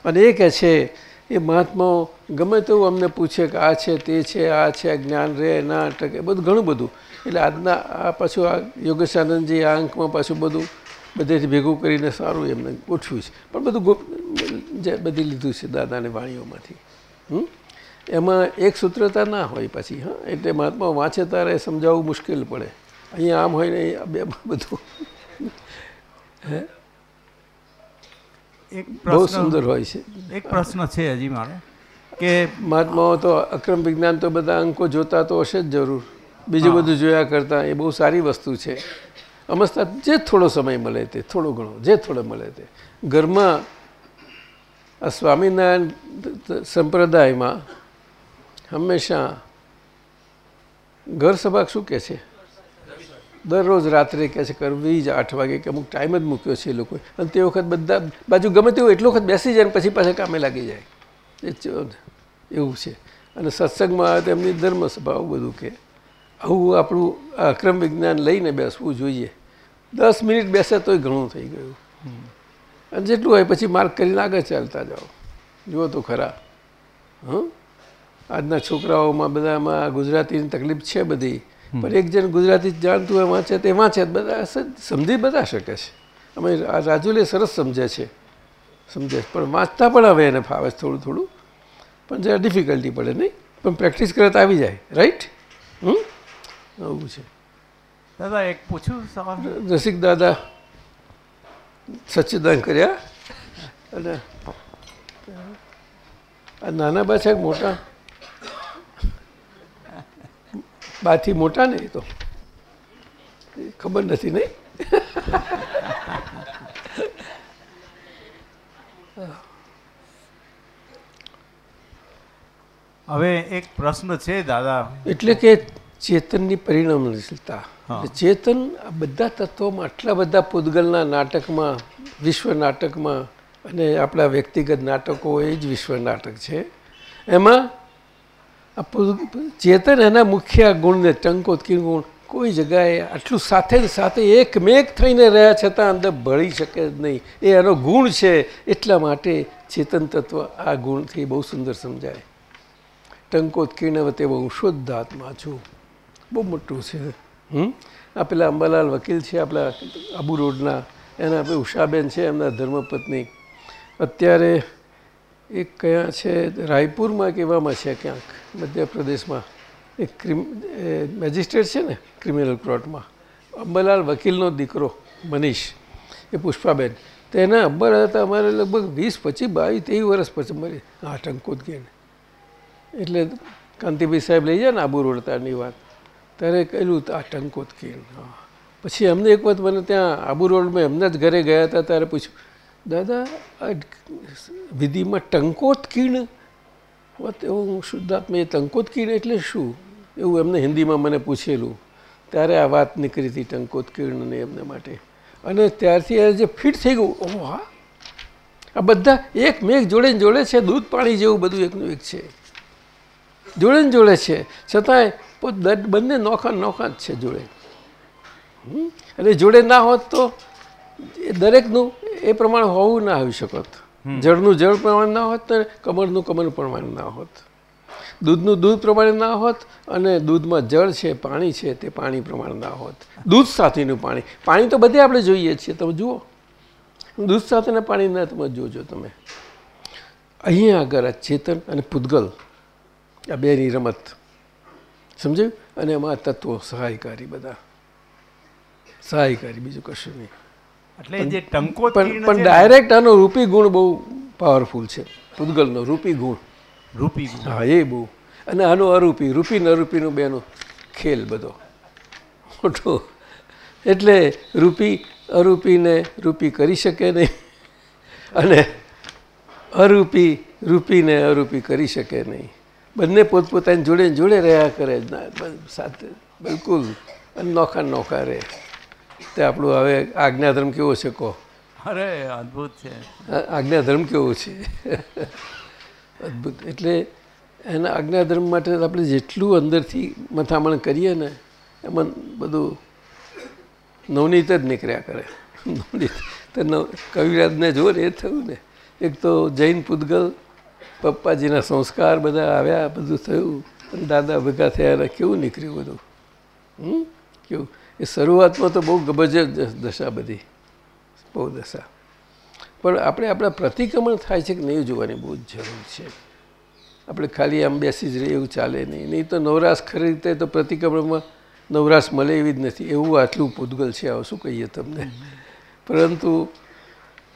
અને એ કહે છે એ મહાત્માઓ ગમે તેવું અમને પૂછે કે આ છે, તે છે, આ છે જ્ઞાન રે, ના અટકે બધું ઘણું બધું. એટલે આજના આ પાછું આ યોગેશાનંદજી આ અંકમાં પાછું બધું બધેથી ભેગું કરીને સારું એમને ગોઠવ્યું છે. પણ બધું બધી લીધું છે દાદાને વાણીઓમાંથી? એમાં એક સૂત્રતા ના હોય પછી, હા? એટલે મહાત્મા વાંચે તારે સમજાવવું મુશ્કેલ પડે. અહીંયા આમ હોય ને બે બધું. એક બહુ સુંદર હોય છે. એક પ્રશ્ન છે હજી મારો કે મહાત્માઓ તો અક્રમ વિજ્ઞાન તો બધા અંકો જોતા તો હશે જ જરૂર. બીજું બધું જોયા કરતાં એ બહુ સારી વસ્તુ છે. અમસ્તા જે થોડો સમય મળે તે થોડો ઘણો જે થોડો મળે તે. ઘરમાં આ સ્વામિનારાયણ સંપ્રદાયમાં હંમેશા ઘર સભા શું કહે છે? દરરોજ રાત્રે કહે છે કરવી જ આઠ વાગે કે અમુક ટાઈમ જ મૂક્યો છે એ લોકોએ. અને તે વખત બધા બાજુ ગમે તેવું એટલો વખત બેસી જાય પછી પાછા કામે લાગી જાય. એવું છે. અને સત્સંગમાં આવે તો એમની બધું કે આવું આપણું અક્રમ વિજ્ઞાન લઈને બેસવું જોઈએ. દસ મિનિટ બેસે તોય ઘણું થઈ ગયું. અને જેટલું હોય પછી માર્ક કરીને આગળ ચાલતા જાઓ. જુઓ તો ખરા. હં? આજના છોકરાઓમાં બધામાં ગુજરાતીની તકલીફ છે બધી. પણ એક જણ ગુજરાતી જાણતું હોય વાંચે તે વાંચે બધા સમજી બધા શકે છે. અમે આ રાજુલે સરસ સમજે છે. સમજે પણ વાંચતા પણ હવે એને ફાવે છે થોડું થોડું. પણ જરા ડિફિકલ્ટી પડે નહીં? પણ પ્રેક્ટિસ કરે તો આવી જાય. રાઈટ હમ? આવું છે. દાદા એક પૂછું સવાલ? રસિક દાદા સચ્ચિદાન કર્યા? અને આ નાના બા છે મોટા બાથી મોટા ને તો. ખબર નથી નહીં. હવે એક પ્રશ્ન છે દાદા. એટલે કે ચેતનની પરિણામશીલતા. ચેતન આ બધા તત્વોમાં આટલા બધા પૂતગલના નાટકમાં વિશ્વ નાટકમાં અને આપણા વ્યક્તિગત નાટકો એ જ વિશ્વ નાટક છે. એમાં ચેતન એના મુખ્ય ગુણને ટંકોત્કી ગુણ, કોઈ જગાએ આટલું સાથે સાથે એકમેક થઈને રહ્યા છતાં અંદર ભળી શકે જ નહીં. એ એનો ગુણ છે, એટલા માટે ચેતન તત્વ આ ગુણથી બહુ સુંદર સમજાય. ટંકોત્કીર્ણવતે બહુ શુદ્ધ આત્મા છું. બહુ મોટું છે. હમ? આ પેલા અંબાલાલ વકીલ છે આપણા આબુ રોડના. એના આપણે ઉષાબેન છે, એમના ધર્મપત્ની. અત્યારે એક કયા છે, રાયપુરમાં કે એવામાં છે ક્યાંક? મધ્યપ્રદેશમાં. એક ક્રિમ મેજિસ્ટ્રેટ છે ને, ક્રિમિનલ કોર્ટમાં. અંબલાલ વકીલનો દીકરો, મનીષ, એ પુષ્પાબેન. તેના અંબર હતા, અમારે લગભગ વીસ પચીસ બાવીસ ત્રેવીસ વર્ષ પછી મરી હા ટંકોત્કીર્ણ એટલે કાંતિભાઈ સાહેબ લઈ જાય ને, આબુ રોડ તારની વાત. ત્યારે કહેલું આ ટંકોત્કીર્ણ હા. પછી અમને એક વખત મને ત્યાં આબુ રોડમાં એમના જ ઘરે ગયા હતા, ત્યારે પૂછ્યું દાદા વિધિમાં ટંકોત્કીર્ણ વાત એવું શુદ્ધાત્મા એ ટંકોત્કીર્ણ એટલે શું? એવું એમને હિન્દીમાં મને પૂછેલું. ત્યારે આ વાત નીકળી હતી ટંકોત્કીર્ણને એમને માટે. અને ત્યારથી એ જે ફિટ થઈ ગયું, ઓહ, હા. આ બધા એક મેઘ જોડે જોડે છે, દૂધ પાણી જેવું બધું એકનું એક છે. જોડે જોડે છે. છતાંય બંને નોખા નોખા જ છે જોડે? અને જોડે ના હોત તો એ દરેકનું એ પ્રમાણે હોવું ના આવી શકત. જળનું જળ પ્રમાણે ના હોત ને કમળનું કમળ પ્રમાણે ના હોત. દૂધનું દૂધ પ્રમાણે ના હોત અને દૂધમાં જળ છે પાણી છે તે પાણી પ્રમાણે ના હોત. દૂધ સાથેનું પાણી. પાણી તો બધે આપણે જોઈએ છીએ. તમે જુઓ. દૂધ સાથેના પાણીના તમે જોજો તમે. અહીંયા આગળ આ ચેતન અને પૂદગલ આ બેની રમત. સમજાયું? અને એમાં તત્વો સહાયકારી બધા. સહાયકારી બીજું કશું નહીં. એટલે જે ટંકો પણ ડાયરેક્ટ આનો રૂપી ગુણ બહુ પાવરફુલ છે. પૂતગલનો રૂપી ગુણ. રૂપી ગુણ. હા એ બહુ. અને આનો અરૂપી રૂપી ને બેનો ખેલ બધો. મોટો. એટલે રૂપી અરૂપીને રૂપી કરી શકે નહીં. અને અરૂપી રૂપીને અરૂપી કરી શકે નહીં. બંને પોતપોતાની જોડે જોડે રહ્યા કરે સાથે બિલકુલ અને નોખા નોખા રહે. તે આપણું હવે આજ્ઞાધર્મ કેવો છે કહો? અરે અદ્ભુત છે. આજ્ઞાધર્મ કેવો છે? અદ્ભુત. એટલે એના આજ્ઞાધર્મ માટે આપણે જેટલું અંદરથી મથામણ કરીએ ને એમાં બધું નવનીત જ નીકળ્યા કરે. નવનીત. તો નવ કવિરાજને જો ને એ થયું ને એક તો જૈન પૂતગલ પપ્પાજીના સંસ્કાર બધા આવ્યા બધું થયું અને દાદા ભેગા થયા કેવું નીકળ્યું બધું? હમ? કેવું? એ શરૂઆતમાં તો બહુ જબરજસ્ત દશા બધી. બહુ દશા. પણ આપણે આપણા પ્રતિક્રમણ થાય છે કે નહીં જોવાની બહુ જ જરૂર છે. આપણે ખાલી આમ બેસી જ રહીએ, એવું ચાલે નહીં. નહીં તો નવરાશ ખરી તો પ્રતિક્રમણમાં નવરાશ મળે એવી જ નથી. એવું આટલું પૂતગલ છે, આવું શું કહીએ તમને? પરંતુ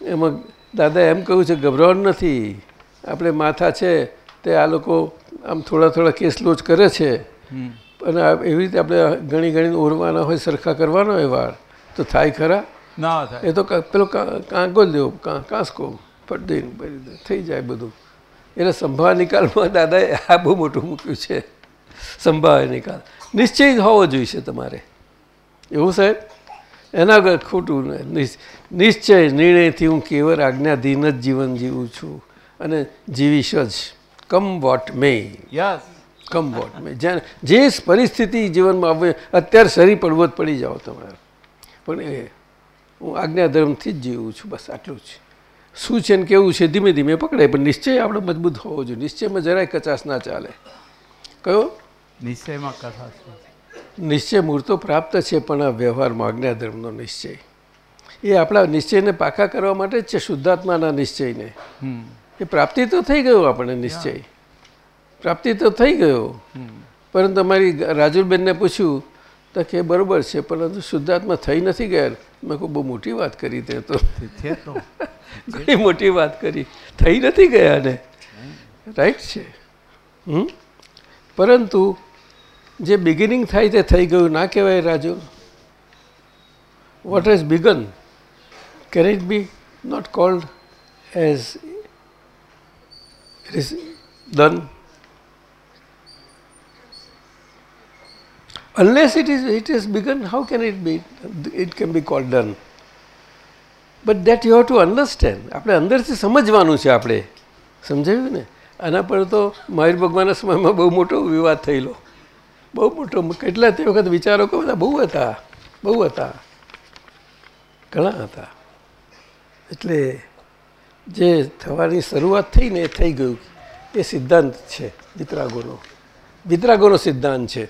એમાં દાદા એમ કહ્યું છે, ગભરાવાનું નથી. આપણે માથા છે તે આ લોકો આમ થોડા થોડા કેસ લોચ કરે છે. અને એવી રીતે આપણે ઘણી ઘણી ઓરવાના હોય સરખા કરવાના હોય વાર તો થાય ખરા? ના થાય. એ તો પેલો કાંકો જ કા- કાંસકો ફટ દઈને થઈ જાય બધું. એટલે સંભાવ નિકાલમાં દાદાએ આ બહુ મોટું મૂક્યું છે. સંભાળ નિકાલ. નિશ્ચય હોવો જોઈશે તમારે. એવું સાહેબ? એના આગળ ખોટું નિશ્ચય નિર્ણયથી હું કેવળ આજ્ઞાધીન જ જીવન જીવું છું અને જીવીશ જ. Come what may. Yes. Come what may જ્યાં જે પરિસ્થિતિ જીવનમાં આવે અત્યારે શરીર પડવો જ પડી જાઓ તમારે. પણ એ હું આજ્ઞા ધર્મથી જ જીવું છું બસ આટલું જ. શું છે ને કેવું છે ધીમે ધીમે પકડાય પણ નિશ્ચય આપણે મજબૂત હોવો જોઈએ. નિશ્ચયમાં જરાય કચાશ ના ચાલે. કયો? નિશ્ચયમાં કથા નિશ્ચય મૂર્તો પ્રાપ્ત છે પણ આ વ્યવહારમાં આજ્ઞા ધર્મનો નિશ્ચય. એ આપણા નિશ્ચયને પાકા કરવા માટે જ છે શુદ્ધાત્માના નિશ્ચયને. એ પ્રાપ્તિ તો થઈ ગયો આપણને નિશ્ચય. પ્રાપ્તિ તો થઈ ગયો. પરંતુ અમારી રાજુલબેનને પૂછ્યું તો કે બરોબર છે પરંતુ શુદ્ધાત્મા થઈ નથી ગયા. મેં કહું બહુ મોટી વાત કરી તે તો. ઘણી મોટી વાત કરી. થઈ નથી ગયા ને. રાઈટ છે. હમ? પરંતુ જે બિગિનિંગ થાય તે થઈ ગયું. ના કહેવાય Raju. What has begun can it be not called as done unless it is, it has begun, how can it be, it can be called done? But that you have to understand. આપણે અંદરથી સમજવાનું છે આપણે. સમજાયું ને? આના પર તો મયુર ભગવાનના સમયમાં બહુ મોટો વિવાદ થયેલો. બહુ મોટો, કેટલા તે વખત વિચારકો બધા બહુ હતા બહુ હતા. ઘણા હતા. એટલે જે થવાની શરૂઆત થઈ ને એ થઈ ગયું. એ સિદ્ધાંત છે, વિતરાગોનો. વિતરાગોનો સિદ્ધાંત છે.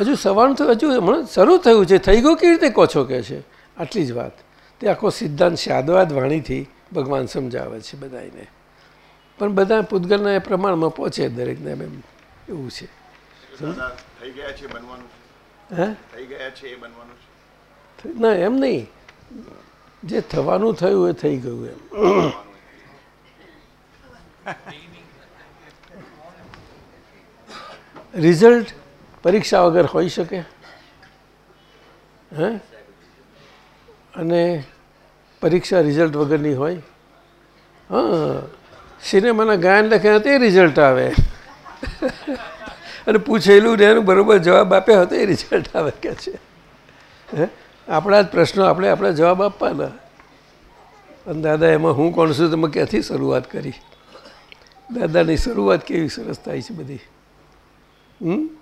હજુ સવારનું થયું હજુ હમણાં શરૂ થયું છે. થઈ ગયું કેવી રીતે કહો છો? કે છે આટલી જ વાત. તે આખો સિદ્ધાંત શાદવાદ વાણીથી ભગવાન સમજાવે છે બધાને પણ બધા પૂતગલના એ પ્રમાણમાં પહોંચે દરેકને એમ એવું છે. થઈ ગયા છે બનવાનું હે? થઈ છે એ છે? ના એમ નહીં. જે થવાનું થયું એ થઈ ગયું એમ. રિઝલ્ટ પરીક્ષા વગર હોઈ શકે? હે? અને પરીક્ષા રિઝલ્ટ વગરની હોય? હા. સિનેમાના ગાયન લખ્યા તે રિઝલ્ટ આવે. અને પૂછેલું ને એનું બરોબર જવાબ આપ્યા હતો એ રિઝલ્ટ આવે કે છે. હે? આપણા જ પ્રશ્નો આપણે આપણા જવાબ આપવાના. અને દાદા, એમાં હું કોણ છું? તમે ક્યાંથી શરૂઆત કરી? દાદાની શરૂઆત કેવી સરસ થાય છે બધી. હમ?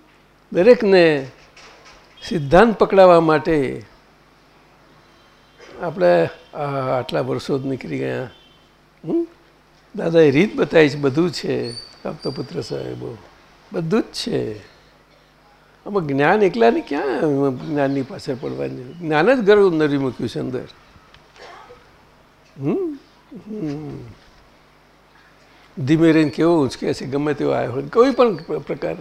દરેકને સિદ્ધાંત પકડાવવા માટે આપણે આટલા વર્ષો જ નીકળી ગયા. હમ? દાદાએ રીત બતાવી છે, બધું છે, આપતો પુત્ર સાહેબો. બધું જ છે. આમાં જ્ઞાન એકલાની ક્યાં જ્ઞાનની પાછળ પડવાની. જ્ઞાન જ ઘર નરી મૂક્યું છે અંદર. હમ. ધીમે રહીને કેવો ઉંચકે છે, ગમે તેવો આવ્યો હોય. કોઈ પણ પ્રકાર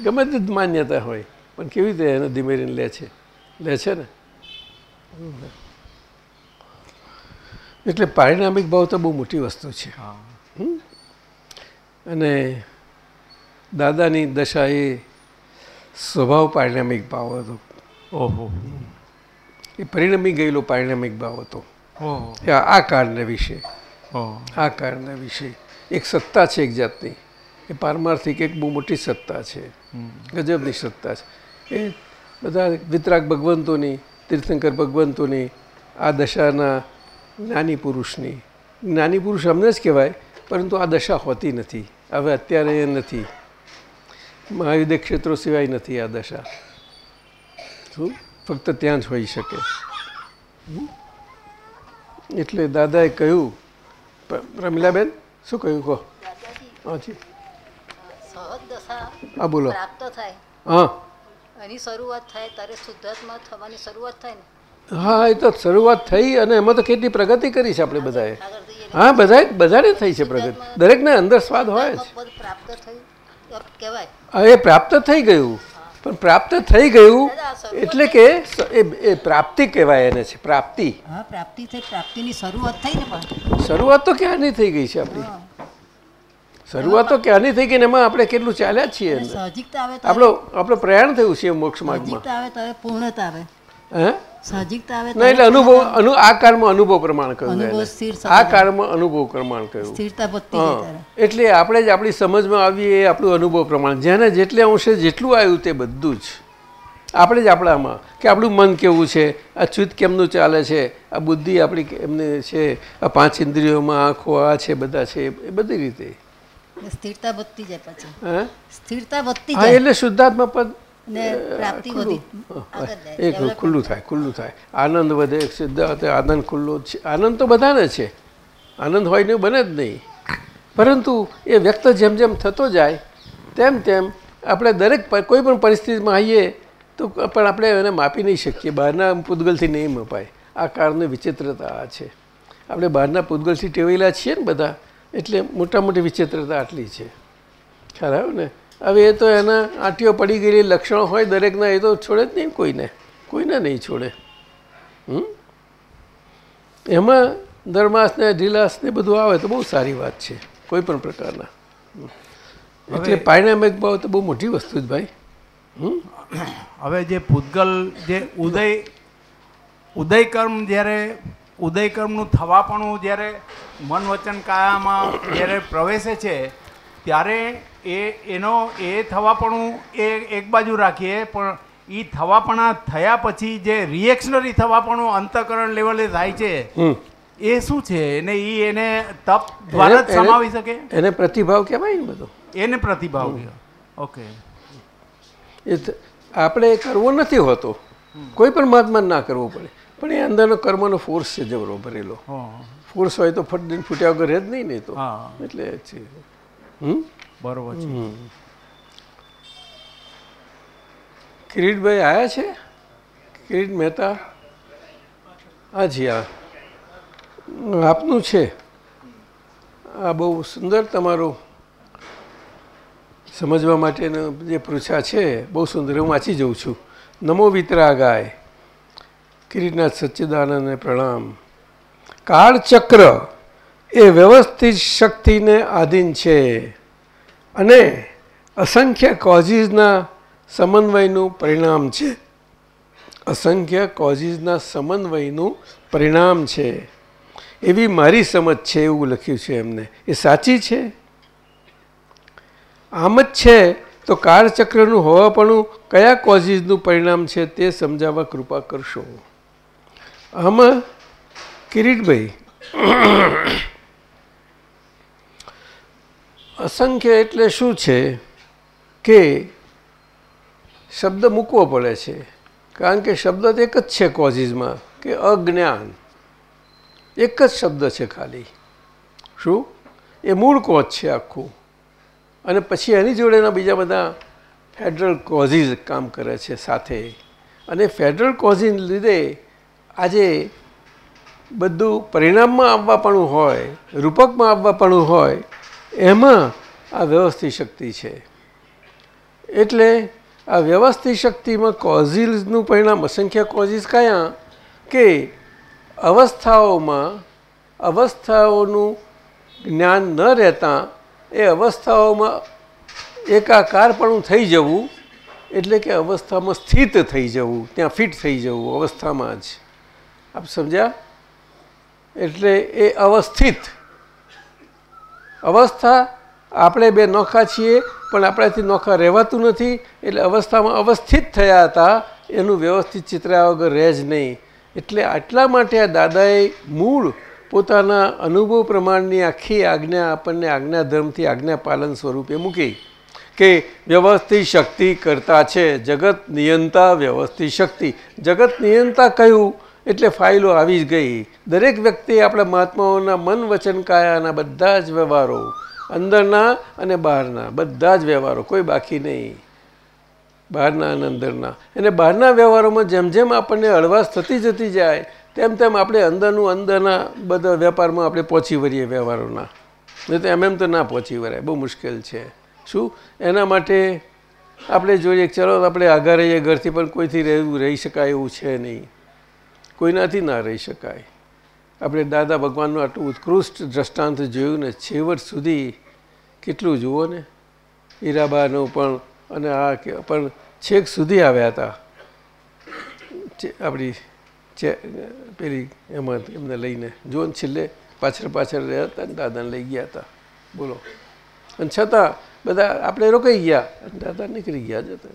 ગમે તે માન્યતા હોય. પણ કેવી રીતે એને ધીમે રહીને લે છે? લે છે ને? એટલે પારિણામિક ભાવ તો બહુ મોટી વસ્તુ છે? અને દાદાની દશા એ સ્વભાવ પારિણામિક ભાવ હતો. ઓહો. એ પરિણમી ગયેલો પારિણામિક ભાવ હતો. આ આ વિશે. આ કાળના વિશે. એક સત્તા છે એક જાતની. એ પારમાર્થિક એક બહુ મોટી સત્તા છે. ગજબની સત્તા છે. એ બધા વિતરાગ ભગવંતોની તીર્થંકર ભગવંતોની આ દશાના જ્ઞાની પુરુષની. જ્ઞાની પુરુષ અમને જ કહેવાય પરંતુ આ દશા હોતી નથી. હવે અત્યારે એ નથી. મહાયુદ્ધ ક્ષેત્રો સિવાય નથી આ દશા. શું? ફક્ત ત્યાં જ હોઈ શકે. એટલે દાદાએ કહ્યું રમીલાબેન શું કહ્યું? કહો. હાજી દશા હા બોલો. પ્રાપ્ત થાય. હા. એની શરૂઆત થાય ત્યારે શુદ્ધાત્મા થવાની શરૂઆત થાય ને. હા એ તો શરૂઆત થઈ અને એમાં તો કેટલી પ્રગતિ કરી છે આપણે બધાએ. હા બધાએ બધાને થઈ છે પ્રગતિ. દરેકને અંદર સ્વાદ હોય જ. પ્રાપ્ત થયું કહેવાય. એ પ્રાપ્ત થઈ ગયું. પણ પ્રાપ્ત થઈ ગયું એટલે કે એ પ્રાપ્તિ કહેવાય એને છે પ્રાપ્તિ. હા પ્રાપ્તિ થઈ પ્રાપ્તિની શરૂઆત થઈ ને શરૂઆત તો ક્યાંની થઈ ગઈ છે આપણી? શરૂઆત તો ક્યાંની થઈ ગઈ ને એમાં આપણે કેટલું ચાલ્યા છીએ સાહજિકતા આવે આપણો આપણો પ્રયાણ થયું છે મોક્ષ માર્ગમાં. આવે તો પૂર્ણતા આવે. હે? સાહજિકતા આવે ના એટલે અનુભવ અનુ આ કાળમાં અનુભવ પ્રમાણ કહ્યું અનુભવ એને. સ્થિર આ કાળમાં અનુભવ પ્રમાણ કહ્યું સ્થિરતા વધતી જાય હા ત્યારે એટલે આપણે જ આપણી સમજમાં આવીએ એ આપણું અનુભવ પ્રમાણ. જેને જેટલે અંશે જેટલું આવ્યું તે બધું જ. આપણે જ આપણામાં કે આપણું મન કેવું છે? આ ચુત કેમનું ચાલે છે? આ બુદ્ધિ આપણી એમને છે? આ પાંચ ઇન્દ્રિયોમાં આંખો આ છે બધા છે એ બધી રીતે. સ્થિરતા વધતી જાય પછી. સ્થિરતા વધતી જાય. એટલે શુદ્ધાત્મા પદ એક ખુલ્લું થાય ખુલ્લું થાય. આનંદ વધે સિદ્ધાર્થ આનંદ ખુલ્લો છે. આનંદ તો બધાને છે. આનંદ હોય ને બને જ નહીં. પરંતુ એ વ્યક્ત જેમ જેમ થતો જાય તેમ તેમ આપણે દરેક કોઈ પણ પરિસ્થિતિમાં આવીએ તો પણ આપણે એને માપી નહીં શકીએ. બહારના પૂતગલથી નહીં મપાય. આ કારણે વિચિત્રતા આ છે. આપણે બહારના પૂતગલથી ટેવાયેલા છીએ ને બધા. એટલે મોટા મોટી વિચિત્રતા આટલી છે. ખ્યાલ આવ્યો ને? હવે એ તો એના આંટીઓ પડી ગયેલી લક્ષણો હોય દરેકના એ તો છોડે જ નહીં કોઈને. કોઈને નહીં છોડે. હમ? એમાં ધર્માસ ને ઢીલાસ ને બધું આવે તો બહુ સારી વાત છે કોઈ પણ પ્રકારના. એટલે પાયણામિક ભાવ તો બહુ મોટી વસ્તુ જ ભાઈ. હવે જે પૂતગલ જે ઉદય ઉદયકર્મ જ્યારે ઉદયકર્મનું થવાપણું જ્યારે મન વચન કાયામાં જ્યારે પ્રવેશે છે ત્યારે એ એનો એ થવાપણું એ એક બાજુ રાખીએ પણ એ થવાપણા થયા પછી જે રિએક્શનરી થવાપણું અંતકરણ લેવલે થાય છે એ શું છે? એને એ એને તપ દ્વારા જ સમાવી શકે? એને પ્રતિભાવ કહેવાય ને બધો. એને પ્રતિભાવ ઓકે. એ આપણે કરવો નથી હોતો. કોઈ પણ મહાત્મા ના કરવું પડે. પણ એ અંદરનો કર્મનો ફોર્સ છે જબરો ભરેલો હા. ફોર્સ હોય તો ફટ દિન ફૂટ્યા વગર રહે જ નહીં ને તો. હા. એટલે છે. હમ? બરોબર છે. કિરીટભાઈ આવ્યા છે? કિરીટ મહેતા? હાજી હા. આપનું છે? આ બહુ સુંદર તમારું સમજવા માટેનું જે પૃચ્છા છે બહુ સુંદર હું વાંચી જઉં છું. નમો વિતરાગાય. કિરીટનાથ સચ્ચિદાનંદને પ્રણામ. કાળચક્ર એ વ્યવસ્થિત શક્તિને આધીન છે અને અસંખ્ય કોઝિસના સમન્વયનું પરિણામ છે. અસંખ્ય કોઝિસના સમન્વયનું પરિણામ છે. એવી મારી સમજ છે એવું લખ્યું છે એમને. એ સાચી છે? આમ જ છે તો કાળચક્રનું હોવાપણું કયા કોઝિસનું પરિણામ છે તે સમજાવવા કૃપા કરશો. આમાં કિરીટભાઈ. અસંખ્ય એટલે શું છે કે શબ્દ મૂકવો પડે છે. કારણ કે શબ્દ એક જ છે કોઝિસમાં કે અજ્ઞાન. એક જ શબ્દ છે ખાલી. શું? એ મૂળ કોઝ છે આખું. અને પછી એની જોડેના બીજા બધા ફેડરલ કોઝિસ કામ કરે છે સાથે. અને ફેડરલ કોઝિસ લીધે આજે બધું પરિણામમાં આવવાપણું હોય, રૂપકમાં આવવાપણું હોય, એમાં આ વ્યવસ્થિત શક્તિ છે. એટલે આ વ્યવસ્થિત શક્તિમાં કોઝિલ્સનું પરિણામ અસંખ્ય કોઝિસ કયા કે અવસ્થાઓમાં, અવસ્થાઓનું જ્ઞાન ન રહેતા એ અવસ્થાઓમાં એકાકારપણું થઈ જવું, એટલે કે અવસ્થામાં સ્થિત થઈ જવું, ત્યાં ફિટ થઈ જવું, અવસ્થામાં જ. આપ સમજ્યા? એટલે એ અવસ્થિત. અવસ્થા આપણે બે નોખા છીએ, પણ આપણાથી નોખા રહેવાતું નથી. એટલે અવસ્થામાં અવસ્થિત થયા હતા, એનું વ્યવસ્થિત ચિત્ર વગર રહે જ નહીં. એટલે આટલા માટે આ દાદાએ મૂળ પોતાના અનુભવ પ્રમાણની આખી આજ્ઞા આપણને આજ્ઞા ધર્મથી આજ્ઞા પાલન સ્વરૂપે મૂકી કે વ્યવસ્થિત શક્તિ કરતા છે, જગત નિયંતા વ્યવસ્થિત શક્તિ. જગત નિયંતા કહ્યું એટલે ફાઇલો આવી જ ગઈ. દરેક વ્યક્તિ આપણા મહાત્માઓના મન વચન કાયાના બધા જ વ્યવહારો, અંદરના અને બહારના, બધા જ વ્યવહારો, કોઈ બાકી નહીં. બહારના અને અંદરના. અને બહારના વ્યવહારોમાં જેમ જેમ આપણને હળવાશ થતી જતી જાય, તેમ તેમ આપણે અંદરનું, અંદરના બધા વેપારમાં આપણે પહોંચી વળીએ વ્યવહારોના. નહીં તો એમ એમ તો ના પહોંચી વળાય, બહુ મુશ્કેલ છે. શું? એના માટે આપણે જોઈએ ચલો, આપણે આગળ રહીએ ઘરથી, પણ કોઈથી રહેવું, રહી શકાય એવું છે નહીં. કોઈનાથી ના રહી શકાય. આપણે દાદા ભગવાનનું આટલું ઉત્કૃષ્ટ દ્રષ્ટાંત જોયું ને છેવટ સુધી કેટલું જુઓ ને? હીરાબાનું પણ અને આ પણ છેક સુધી આવ્યા હતા. આપણી પેલી એમાં એમને લઈને જો છેલ્લે પાછળ પાછળ રહ્યા હતા ને દાદાને લઈ ગયા હતા. બોલો. અને છતાં બધા આપણે રોકાઈ ગયા અને દાદા નીકળી ગયા જતા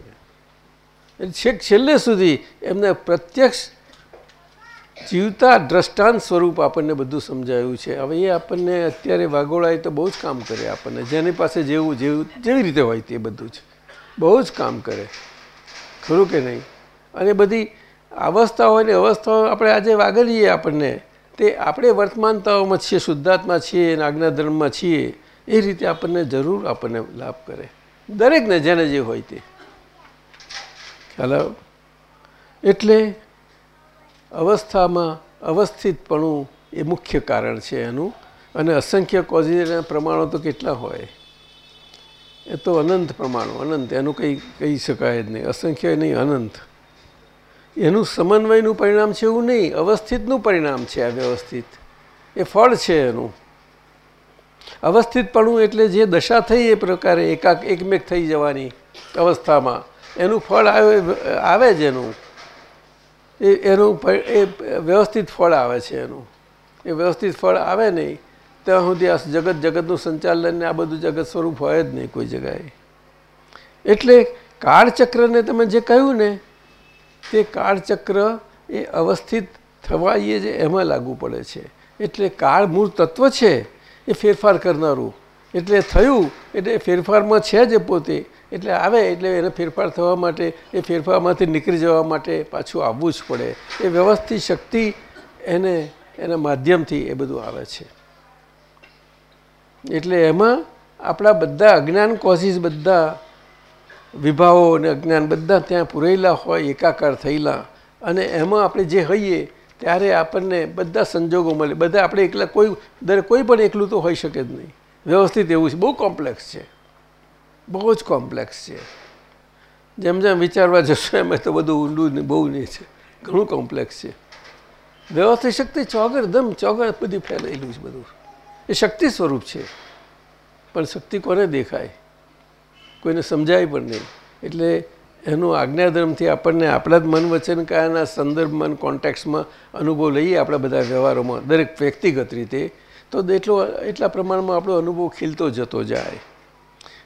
એટલે છેક છેલ્લે સુધી એમને પ્રત્યક્ષ જીવતા દ્રષ્ટાંત સ્વરૂપ આપણને બધું સમજાયું છે. હવે એ આપણને અત્યારે વાગોળાય તો બહુ જ કામ કરે આપણને. જેની પાસે જેવું જેવું, જેવી રીતે હોય તે બધું જ. બહુ જ કામ કરે. ખરું કે નહીં? અને બધી અવસ્થાઓ ને અવસ્થાઓ આપણે આજે વાગડીએ આપણને. તે આપણે વર્તમાનતાઓમાં છીએ, શુદ્ધાત્મા છીએ, અને આજ્ઞાધર્મમાં છીએ, એ રીતે આપણને જરૂર આપણને લાભ કરે. દરેકને જેને જે હોય તે. ખ્યાલ એટલે અવસ્થામાં અવસ્થિતપણું એ મુખ્ય કારણ છે એનું. અને અસંખ્ય કોઝિસના પ્રમાણો તો કેટલા હોય? એ તો અનંત પ્રમાણો, અનંત. એનું કંઈ કહી શકાય જ નહીં. અસંખ્ય નહીં, અનંત. એનું સમન્વયનું પરિણામ છે એવું નહીં. અવસ્થિતનું પરિણામ છે આ વ્યવસ્થિત. એ ફળ છે એનું. અવસ્થિતપણું એટલે જે દશા થઈ એ પ્રકારે એકાક એકમેક થઈ જવાની અવસ્થામાં. એનું ફળ આવે આવે જ એનું. એ એનું એ વ્યવસ્થિત ફળ આવે છે એનું. એ વ્યવસ્થિત ફળ આવે નહીં, ત્યાં સુધી આ જગત, જગતનું સંચાલન ને આ બધું જગત સ્વરૂપ હોય જ નહીં કોઈ જગાએ. એટલે કાળચક્રને તમે જે કહ્યું ને, તે કાળચક્ર એ અવસ્થિત થવા એ જે એમાં લાગુ પડે છે. એટલે કાળ મૂળ તત્વ છે, એ ફેરફાર કરનારું. એટલે થયું એટલે ફેરફારમાં છે જ પોતે. એટલે આવે એટલે એને ફેરફાર થવા માટે, એ ફેરફારમાંથી નીકળી જવા માટે પાછું આવવું જ પડે. એ વ્યવસ્થિત શક્તિ એને, એના માધ્યમથી એ બધું આવે છે. એટલે એમાં આપણા બધા અજ્ઞાન કોઝિસ બધા, વિભાવો અને અજ્ઞાન બધા ત્યાં પૂરેલા હોય, એકાકાર થયેલા. અને એમાં આપણે જે હોઈએ, ત્યારે આપણને બધા સંજોગો મળે. બધા આપણે એકલા કોઈ દરેક કોઈ પણ એકલું તો હોઈ શકે જ નહીં. વ્યવસ્થિત એવું છે. બહુ કોમ્પ્લેક્સ છે. બહુ જ કોમ્પ્લેક્સ છે. જેમ જેમ વિચારવા જશો એમ તો બધું ઊંડું બહુ નહીં છે. ઘણું કોમ્પ્લેક્સ છે. વ્યવસ્થિત શક્તિ ચોગર દમ ચોગર બધી ફેલાયેલું છે બધું. એ શક્તિ સ્વરૂપ છે. પણ શક્તિ કોને દેખાય? કોઈને સમજાય પણ નહીં. એટલે એનું આજ્ઞાધર્મથી આપણને આપણા જ મન વચન કાયાના સંદર્ભમાં કોન્ટેક્સમાં અનુભવ લઈએ આપણા બધા વ્યવહારોમાં, દરેક વ્યક્તિગત રીતે, તો એટલો એટલા પ્રમાણમાં આપણો અનુભવ ખીલતો જતો જાય.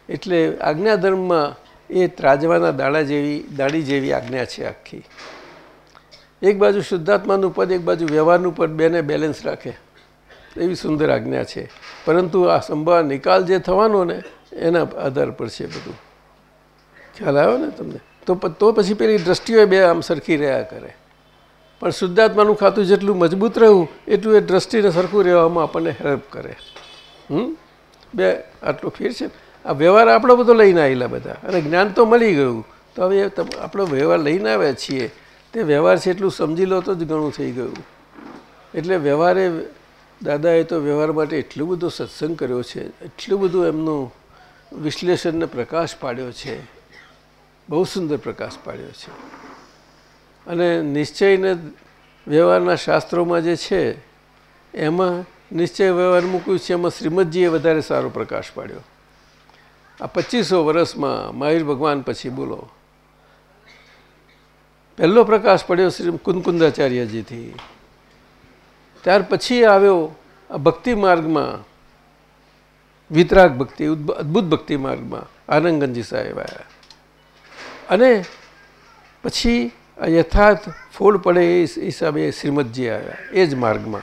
એટલે આજ્ઞાધર્મમાં એ ત્રાજવાના દાડા જેવી, દાડી જેવી આજ્ઞા છે આખી. એક બાજુ શુદ્ધાત્માનું પદ, એક બાજુ વ્યવહારનું પદ બેને બેલેન્સ રાખે. એવી સુંદર આજ્ઞા છે. પરંતુ આ સંભાળ નિકાલ જે થવાનો ને, એના આધાર પર છે બધું. ખ્યાલ આવ્યો ને તમને? તો તો પછી પેલી દ્રષ્ટિઓ બે આમ સરખી રહ્યા કરે. પણ શુદ્ધાત્માનું ખાતું જેટલું મજબૂત રહ્યું એટલું એ દ્રષ્ટિને સરખું રહેવામાં આપણને હેલ્પ કરે. હમ? બે, આટલો ફેર છે આ વ્યવહાર આપણો બધો લઈને આવેલા બધા. અને જ્ઞાન તો મળી ગયું. તો હવે આપણો વ્યવહાર લઈને આવ્યા છીએ. તે વ્યવહાર છે એટલું સમજી લો તો જ ઘણું થઈ ગયું. એટલે વ્યવહારે દાદાએ તો વ્યવહાર માટે એટલું બધું સત્સંગ કર્યો છે. એટલું બધું એમનું વિશ્લેષણને પ્રકાશ પાડ્યો છે. બહુ સુંદર પ્રકાશ પાડ્યો છે. અને નિશ્ચયને વ્યવહારના શાસ્ત્રોમાં જે છે, એમાં નિશ્ચય વ્યવહાર મૂક્યું છે, એમાં શ્રીમદજીએ વધારે સારો પ્રકાશ પાડ્યો. આ પચીસો વર્ષમાં મહાવીર ભગવાન પછી બોલો. પહેલો પ્રકાશ પડ્યો શ્રી કુંદકુંદાચાર્યજીથી ત્યાર પછી આવ્યો આ ભક્તિ માર્ગમાં, વિતરાગ ભક્તિ અદ્ભુત ભક્તિ માર્ગમાં, આનંદગંજી સાહેબ આવ્યા. અને પછી આ યથાર્થ ફોડ પડે એ હિસાબે શ્રીમદજી આવ્યા, એ જ માર્ગમાં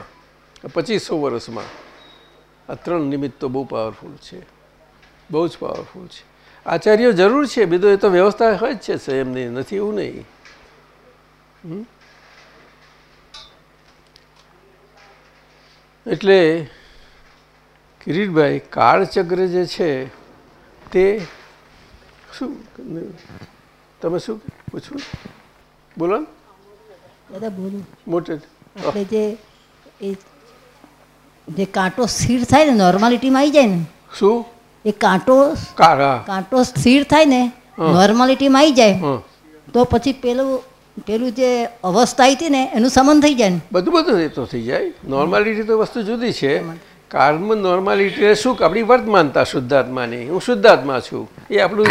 પચીસો વર્ષમાં. આ ત્રણ નિમિત્ત બહુ પાવરફુલ છે. બહુ જ પાવરફુલ છે. આચાર્યો જરૂર છે બીજું એ તો વ્યવસ્થા હોય જ છે સંયમની નથી એવું નહીં? એટલે કિરીટભાઈ કાળચક્ર જે છે તે શું? તમે શું પૂછવું બોલો. દાદા બોલું. મોટે જે. એ જે કાંટો સ્થિર થાય ને નોર્માલિટીમાં આવી જાય ને શું? એ કાંટો કાંટો. સ્થિર થાય ને નોર્માલિટીમાં આવી જાય. તો પછી પેલું પેલું જે અવસ્થા હતી ને એનું સમન થઈ જાય ને. બધું બધું એ તો થઈ જાય. નોર્માલિટી તો વસ્તુ જુદી છે. કારમાં નોર્માલિટી શું? આપણી વર્તમાનતા શુદ્ધાત્માની. હું શુદ્ધાત્મા છું. એ આપણું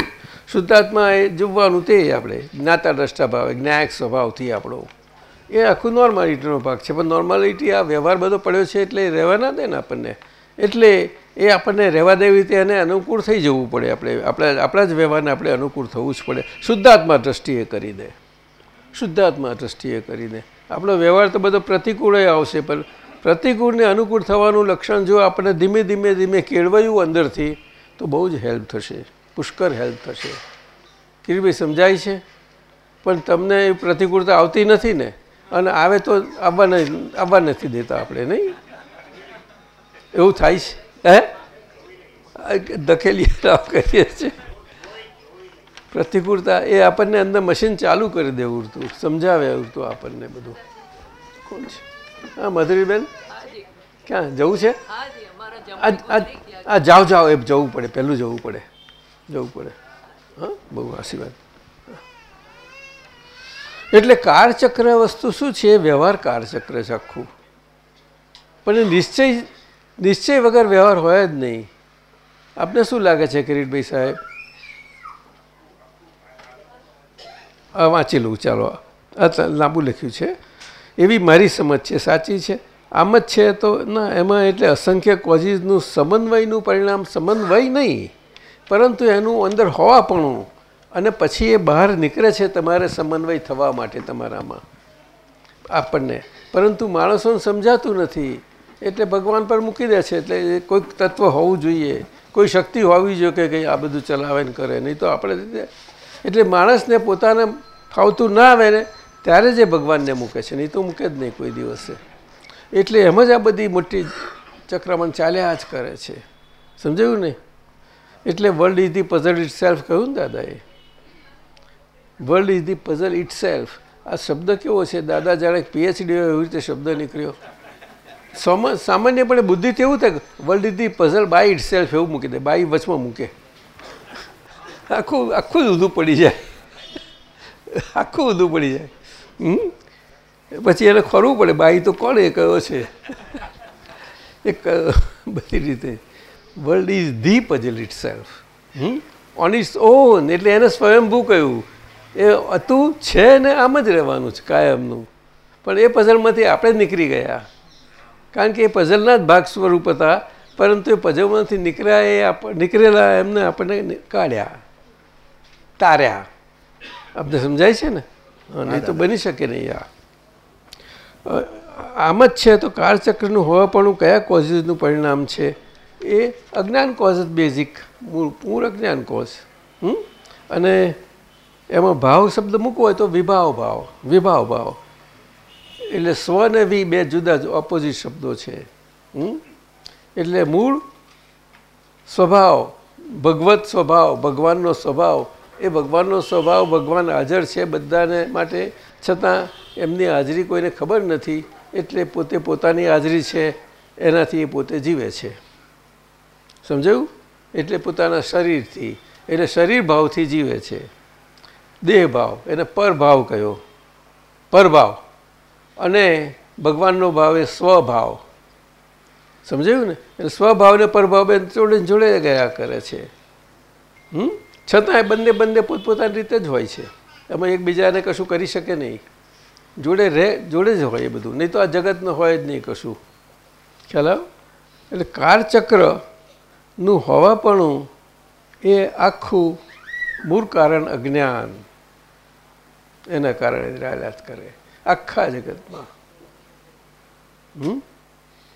શુદ્ધાત્મા એ જોવાનું તે આપણે. જ્ઞાતા દ્રષ્ટા ભાવ જ્ઞાયક સ્વભાવથી આપણો. એ આખું નોર્માલિટીનો ભાગ છે. પણ નોર્માલિટી આ વ્યવહાર બધો પડ્યો છે એટલે રહેવા ના દે ને આપણને. એટલે એ આપણને રહેવા દેવી રીતે એને અનુકૂળ થઈ જવું પડે. આપણે, આપણા આપણા જ વ્યવહારને આપણે અનુકૂળ થવું જ પડે. શુદ્ધાત્મા દ્રષ્ટિએ કરી દે શુદ્ધાત્મા દ્રષ્ટિએ કરીને. આપણો વ્યવહાર તો બધો પ્રતિકૂળ આવશે, પણ પ્રતિકૂળને અનુકૂળ થવાનું લક્ષણ જો આપણે ધીમે ધીમે ધીમે કેળવાયું અંદરથી, તો બહુ જ હેલ્પ થશે. પુષ્કર હેલ્પ થશે. કિરીભાઈ સમજાય છે? પણ તમને એ પ્રતિકૂળતા આવતી નથી ને? અને આવે તો આવવા આવવા નથી દેતા આપણે, નહીં? એવું થાય છે? હે? ધકેલી રાવ કરીએ છીએ. પ્રતિકૂળતા એ આપણને અંદર મશીન ચાલુ કરી દેવું હતું સમજાવે હતું આપણને બધું. કોણ છે? હા મધુરીબેન? ક્યાં? જવું છે? આ જાઓ જાઓ એ જવું પડે પહેલું જવું પડે. જવું પડે. હા બહુ આશીર્વાદ એટલે કાળચક્ર વસ્તુ શું છે? વ્યવહાર કાળચક્ર છે આખું. પણ એ નિશ્ચય નિશ્ચય વગર વ્યવહાર હોય જ નહીં. આપને શું લાગે છે, કિરીટભાઈ સાહેબ? આ વાંચી લઉં ચાલો. આ લાંબુ લખ્યું છે. એવી મારી સમજ છે, સાચી છે? આમ જ છે તો, ના, એમાં એટલે અસંખ્ય કોઝીસનું સમન્વયનું પરિણામ સમન્વય નહીં. પરંતુ એનું અંદર હોવાપણું અને પછી એ બહાર નીકળે છે તમારે સમન્વય થવા માટે તમારામાં. આપણને. પરંતુ માણસોને સમજાતું નથી. એટલે ભગવાન પર મૂકી દે છે. એટલે કોઈક તત્વ હોવું જોઈએ. કોઈ શક્તિ હોવી જોઈએ કે કંઈ આ બધું ચલાવે ને કરે. નહીં તો આપણે એટલે માણસને પોતાને ફાવતું ના આવે ને, ત્યારે જ ભગવાનને મૂકે છે. નહીં તો મૂકે જ નહીં કોઈ દિવસે. એટલે એમ જ આ બધી મોટી ચક્રમણ ચાલ્યા જ કરે છે. સમજાયું ને? એટલે world is the puzzle itself કહ્યું ને દાદાએ? World is the puzzle itself આ શબ્દ કેવો છે? દાદા જાણે પીએચડી એવી રીતે શબ્દ નીકળ્યો. સામાન્યપણે બુદ્ધિથી એવું થાય world is the puzzle by itself એવું મૂકી દે બાય વચમાં મૂકે. આખું આખું જ ઊંધું પડી જાય. આખું ઊંધું પડી જાય? પછી એને ખોરવું પડે, બાઈ, તો કોણ એ કયો છે? એ બધી રીતે. World is the puzzle itself on its own એટલે એને સ્વયંભૂ કહ્યું. એ હતું, છે ને આમ જ રહેવાનું છે, કાયમનું. પણ એ પઝલમાંથી આપણે જ નીકળી ગયા. કારણ કે એ પઝલના જ ભાગ સ્વરૂપ હતા, પરંતુ એ પઝલમાંથી નીકળ્યા એ નીકળેલા એમને આપણને કાઢ્યા, તાર્યા. આપણે સમજાય છે ને? નહીં તો બની શકે નહીં આ. આમ જ છે તો કાળચક્રનું હોવાપણું કયા કોઝિસનું પરિણામ છે? એ અજ્ઞાન કોઝ જ બેઝિક મૂળ પૂર અજ્ઞાન કોઝ? અને એમાં ભાવ શબ્દ મૂકવો હોય તો વિભાવ ભાવ વિભાવ ભાવ. એટલે સ્વ ને વી બે જુદા ઓપોઝિટ શબ્દો છે? એટલે મૂળ સ્વભાવ, ભગવત સ્વભાવ, ભગવાનનો સ્વભાવ, એ ભગવાનનો સ્વભાવ ભગવાન હાજર છે બધાને માટે. છતાં એમની હાજરી કોઈને ખબર નથી, એટલે પોતે પોતાની હાજરી છે, એનાથી એ પોતે જીવે છે. સમજાયું? એટલે પોતાના શરીરથી, એટલે શરીર ભાવથી જીવે છે. દેહ ભાવ, એને પરભાવ કયો પરભાવ. અને ભગવાનનો ભાવ એ સ્વભાવ. સમજાયું ને? એટલે સ્વભાવને પરભાવ બે જોડે જોડે ગયા કરે છે. હમ? છતાં એ બંને બંને પોતપોતાની રીતે જ હોય છે. એમાં એકબીજાને કશું કરી શકે નહીં. જોડે રહે, જોડે જ હોય એ બધું. નહીં તો આ જગતનું હોય જ નહીં કશું. ખ્યાલ આવ? એટલે કાળચક્રનું હોવાપણું એ આખું મૂળ કારણ અજ્ઞાન. એના કારણે રાયલાત કરે. આખા જગતમાં?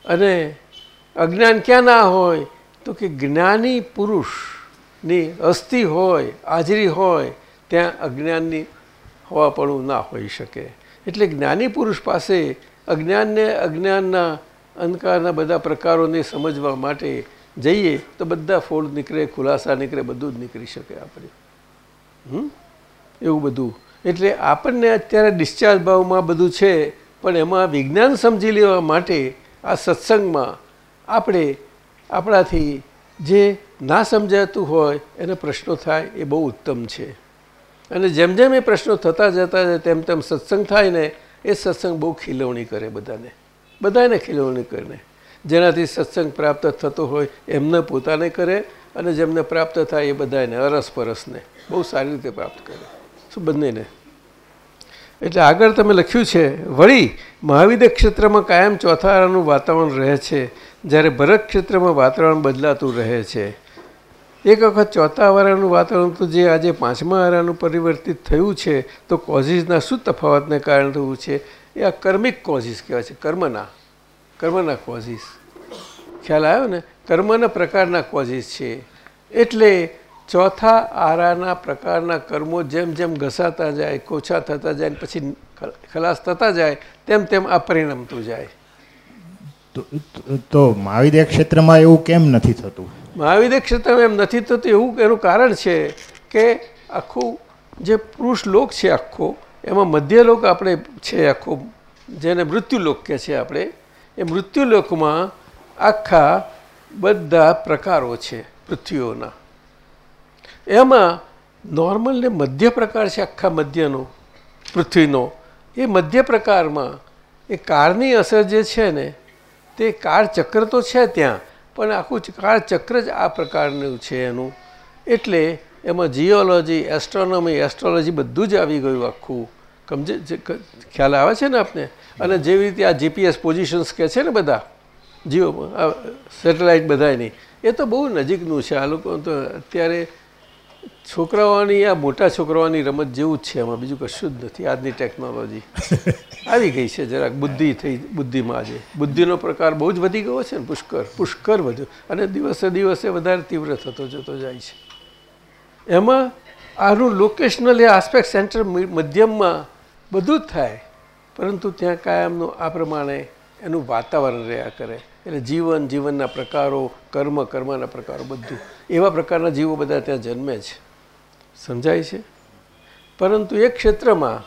અને અજ્ઞાન ક્યાં ના હોય? તો કે જ્ઞાની પુરુષની અસ્થિ હોય, હાજરી હોય, ત્યાં અજ્ઞાનની હોવાપણું ના હોઈ શકે. એટલે જ્ઞાની પુરુષ પાસે અજ્ઞાનને અજ્ઞાનના અંધકારના બધા પ્રકારોને સમજવા માટે જઈએ તો બધા ફોડ નીકળે, ખુલાસા નીકળે, બધું જ નીકળી શકે આપણે. એવું બધું એટલે આપણને અત્યારે ડિસ્ચાર્જ ભાવમાં બધું છે, પણ એમાં વિજ્ઞાન સમજી લેવા માટે આ સત્સંગમાં આપણે આપણાથી જે ના સમજાતું હોય, એને પ્રશ્નો થાય એ બહુ ઉત્તમ છે. અને જેમ જેમ એ પ્રશ્નો થતા જતા જાય, તેમ તેમ સત્સંગ થાય ને, એ સત્સંગ બહુ ખીલવણી કરે બધાને. બધાને ખીલવણી કરે. જેનાથી સત્સંગ પ્રાપ્ત થતો હોય, એમને પોતાને કરે, અને જેમને પ્રાપ્ત થાય એ બધાને, અરસપરસને, બહુ સારી રીતે પ્રાપ્ત કરે. શું બંનેને એટલે આગળ તમે લખ્યું છે, વળી મહાવિદ્ય ક્ષેત્રમાં કાયમ ચોથા આરાનું વાતાવરણ રહે છે, જ્યારે ભરત ક્ષેત્રમાં વાતાવરણ બદલાતું રહે છે. એક વખત ચોથા વારાનું વાતાવરણ તો જે આજે પાંચમા વારાનું પરિવર્તિત થયું છે, તો કોઝિસના શું તફાવતને કારણે થયું છે? એ આ કર્મિક કોઝિસ કહેવાય છે, કર્મના કર્મના કોઝિસ ખ્યાલ આવ્યો ને? કર્મના પ્રકારના કોઝિસ છે. એટલે ચોથા આરાના પ્રકારના કર્મો જેમ જેમ ઘસાતા જાય કોછા થતા જાય પછી ખલાસ થતા જાય તેમ તેમ આ પરિણમતું જાય. તો તો મહાવિદ્ય ક્ષેત્રમાં એવું કેમ નથી થતું? મહાવિદ્ય ક્ષેત્રમાં એમ નથી થતું એવું એનું કારણ છે કે આખું જે પુરુષ લોક છે આખો એમાં મધ્ય લોક આપણે છે આખો જેને મૃત્યુલોક કહે છે આપણે એ મૃત્યુલોકમાં આખા બધા પ્રકારો છે પૃથ્વીઓના. એમાં નોર્મલ ને મધ્ય પ્રકાર છે આખા મધ્યનો, પૃથ્વીનો. એ મધ્ય પ્રકારમાં એ કાળની અસર જે છે ને, તે કાળ ચક્ર તો છે ત્યાં, પણ આખું કાળ ચક્ર જ આ પ્રકારનું છે એનું. એટલે એમાં જીઓલોજી એસ્ટ્રોનોમી એસ્ટ્રોલોજી બધું જ આવી ગયું આખું. સમજે ખ્યાલ આવે છે ને આપને? અને જેવી રીતે આ જીપીએસ પોઝિશન્સ કહે છે ને બધા, જીઓ સેટેલાઇટ બધાની એ તો બહુ નજીકનું છે. આ લોકો તો અત્યારે છોકરાઓની આ મોટા છોકરાઓની રમત જેવું જ છે એમાં બીજું કશું જ નથી. આજની ટેકનોલોજી આવી ગઈ છે જરાક. બુદ્ધિ થઈ, બુદ્ધિમાં આજે. બુદ્ધિનો પ્રકાર બહુ જ વધી ગયો છે ને પુષ્કર પુષ્કર વધ્યો. અને દિવસે દિવસે વધારે તીવ્ર થતો જતો જાય છે. એમાં આનું લોકેશનલ એ આસ્પેક્ટ સેન્ટર મધ્યમમાં બધું જ થાય. પરંતુ ત્યાં કાયમનું આ પ્રમાણે એનું વાતાવરણ રહ્યા કરે. એટલે જીવન, જીવનના પ્રકારો, કર્મ, કર્મના પ્રકારો બધું. એવા પ્રકારના જીવો બધા ત્યાં જન્મે છે. સમજાય છે? પરંતુ એક ક્ષેત્રમાં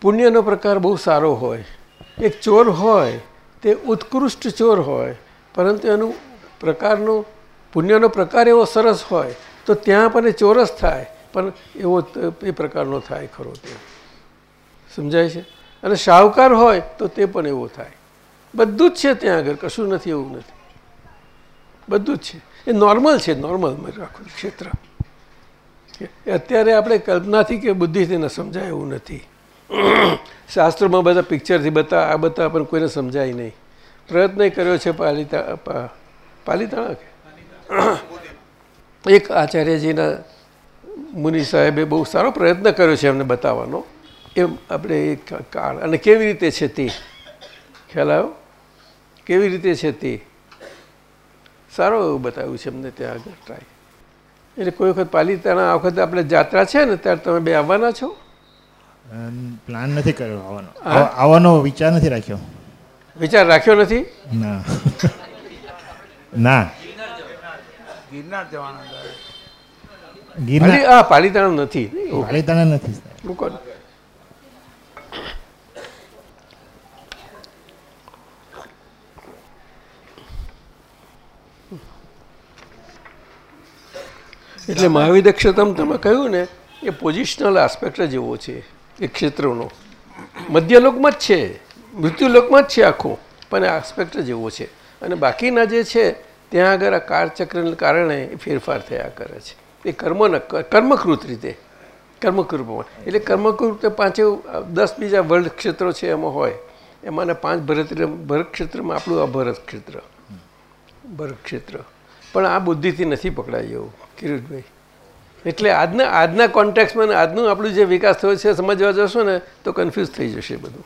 પુણ્યનો પ્રકાર બહુ સારો હોય. એક ચોર હોય, તે ઉત્કૃષ્ટ ચોર હોય, પરંતુ એનું પ્રકારનો, પુણ્યનો પ્રકાર એવો સરસ હોય, તો ત્યાં પણ એ ચોરસ થાય. પણ એવો, એ પ્રકારનો થાય ખરો તે. સમજાય છે? અને શાહુકાર હોય તો તે પણ એવો થાય. બધું જ છે ત્યાં આગળ, કશું નથી, એવું નથી. બધું જ છે. એ નોર્મલ છે નોર્મલ આખું ક્ષેત્ર. અત્યારે આપણે કલ્પનાથી કે બુદ્ધિથી ન સમજાય એવું નથી. શાસ્ત્રોમાં બધા પિક્ચરથી બતા, આ બતા, પણ કોઈને સમજાય નહીં. પ્રયત્ન કર્યો છે પાલિતા પાલિતાણા કે? એક આચાર્યજીના મુનિ સાહેબે બહુ સારો પ્રયત્ન કર્યો છે એમને બતાવવાનો. એમ આપણે કાળ? અને કેવી રીતે છે તે? ખ્યાલ આવ્યો? કેવી રીતે છે તે? સારો એવું બતાવ્યું છે અમને ત્યાં આગળ ટ્રાય એટલે કોઈ વખત પાલિતાણા આ વખતે આપણે જાત્રા છે ને ત્યારે તમે બે આવવાના છો? પ્લાન નથી કર્યો આવવાનો. આવવાનો વિચાર નથી રાખ્યો. વિચાર રાખ્યો નથી? ના. ના. ગિરનાર જવાના ગિરનાર. આ પાલિતાણા નથી. પાલિતાણા નથી. મૂકો. એટલે મહાવિદ્ય ક્ષેત્રમ તમે કહ્યું ને, એ પોઝિશનલ આસ્પેક્ટ જ એવો છે, એ ક્ષેત્રનો. મધ્યલોકમાં જ છે મૃત્યુલોકમાં જ છે આખો, પણ આસ્પેક્ટ જ એવો છે. અને બાકીના જે છે, ત્યાં આગળ આ કાળચક્રને કારણે એ ફેરફાર થયા કરે છે. એ કર્મના કર્મકૃત રીતે કર્મકૃપમાં એટલે કર્મકૃત પાંચે, દસ બીજા વર્લ્ડ ક્ષેત્રો છે એમાં હોય. એમાંના પાંચ ભરત ભરત ક્ષેત્રમાં આપણું આ ભરત ક્ષેત્ર ભરત ક્ષેત્ર પણ આ બુદ્ધિથી નથી પકડાય એવું. કિરીટભાઈ એટલે આજના આજના કોન્ટેક્સમાં આજનું આપણું જે વિકાસ થયો છે સમજવા જશો ને તો કન્ફ્યુઝ થઈ જશે બધું.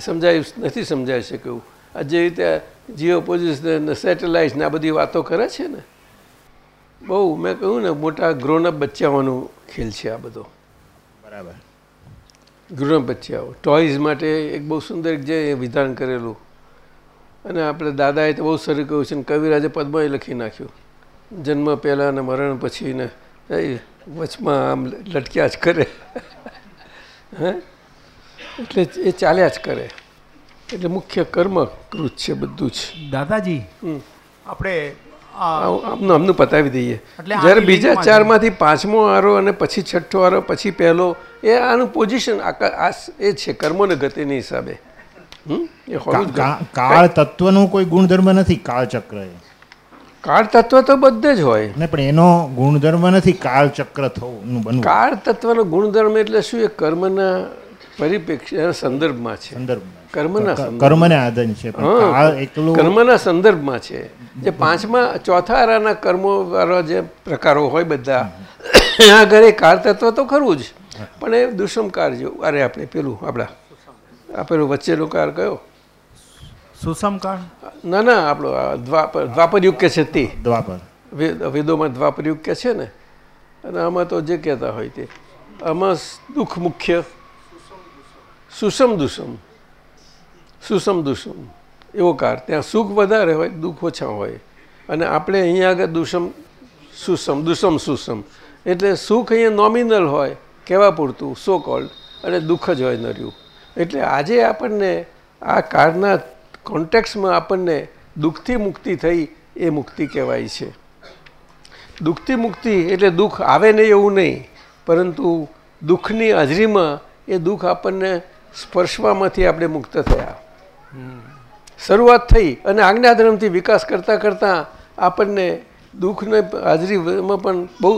સમજાયું નથી સમજાય છે કેવું આ જે રીતે જીઓ પોઝિશન સેટેલાઇટ ને આ બધી વાતો કરે છે ને બહુ મેં કહ્યું ને મોટા ગ્રોનઅપ બચ્ચાઓનું ખેલ છે આ બધો. બરાબર. ગ્રોનઅપ બચ્ચાઓ. ટોયઝ માટે એક બહુ સુંદર જે વિધાન કરેલું. અને આપણે દાદાએ તો બહુ સરસ કહ્યું છે ને કવિરાજે પદ્મએ લખી નાખ્યું. જન્મ પહેલાં ને મરણ પછી ને એ વચમાં આમ લટક્યા જ કરે. હે? એટલે એ ચાલ્યા જ કરે. એટલે મુખ્ય કર્મકૃત છે બધું જ. દાદાજી આપણે આમનું આમનું પતાવી દઈએ. જ્યારે બીજા ચારમાંથી પાંચમો આરો અને પછી છઠ્ઠો આરો પછી પહેલો એ આનું પોઝિશન આ એ છે કર્મોને ગતિની હિસાબે. કાળ તત્વનો કોઈ ગુણધર્મ નથી કાળચક્ર એ. કાળ તત્વ તો બધે જ હોય. ને પણ એનો ગુણધર્મ નથી કાળચક્ર થવું બનવું. કાળ તત્વનો ગુણધર્મ એટલે શું? એ કર્મના પરિપ્રેક્ષ્ય સંદર્ભમાં છે. સંદર્ભમાં. કર્મના કર્મને આધન છે પણ હા, કાળ એકલું કર્મના સંદર્ભમાં છે. જે પાંચમા ચોથા આરાના કર્મો વાળા જે પ્રકારો હોય બધા આ ઘરે કાળ તત્વ તો ખરું જ. પણ એ દુષ્મકાર જેવું અરે આપણે પેલું આપણા આ પેલું વચ્ચેનો કાર કયો? સુસમકાળ? ના ના આપણો દ્વાપર દ્વાપર યુગ કે છે તે. દ્વાપર. વેદોમાં દ્વાપર યુગ કે છે ને. અને આમાં તો જે કહેતા હોય તે. આમાં દુઃખ મુખ્ય. સુષમ દુષમ સુષમ દુષમ એવો કાર. ત્યાં સુખ વધારે હોય દુઃખ ઓછા હોય. અને આપણે અહીંયા આગળ દુષમ સુષમ દુષમ સુષમ એટલે સુખ અહીંયા નોમિનલ હોય કહેવા પૂરતું સો કોલ્ડ અને દુઃખ જ હોય નર્યું. એટલે આજે આપણને આ કાળના કોન્ટેક્સમાં આપણને દુઃખથી મુક્તિ થઈ એ મુક્તિ કહેવાય છે. દુઃખથી મુક્તિ એટલે દુઃખ આવે નહીં એવું નહીં, પરંતુ દુઃખની હાજરીમાં એ દુઃખ આપણને સ્પર્શવામાંથી આપણે મુક્ત થયા. શરૂઆત થઈ અને આજ્ઞાધર્મથી વિકાસ કરતાં કરતાં આપણને દુઃખને હાજરીમાં પણ બહુ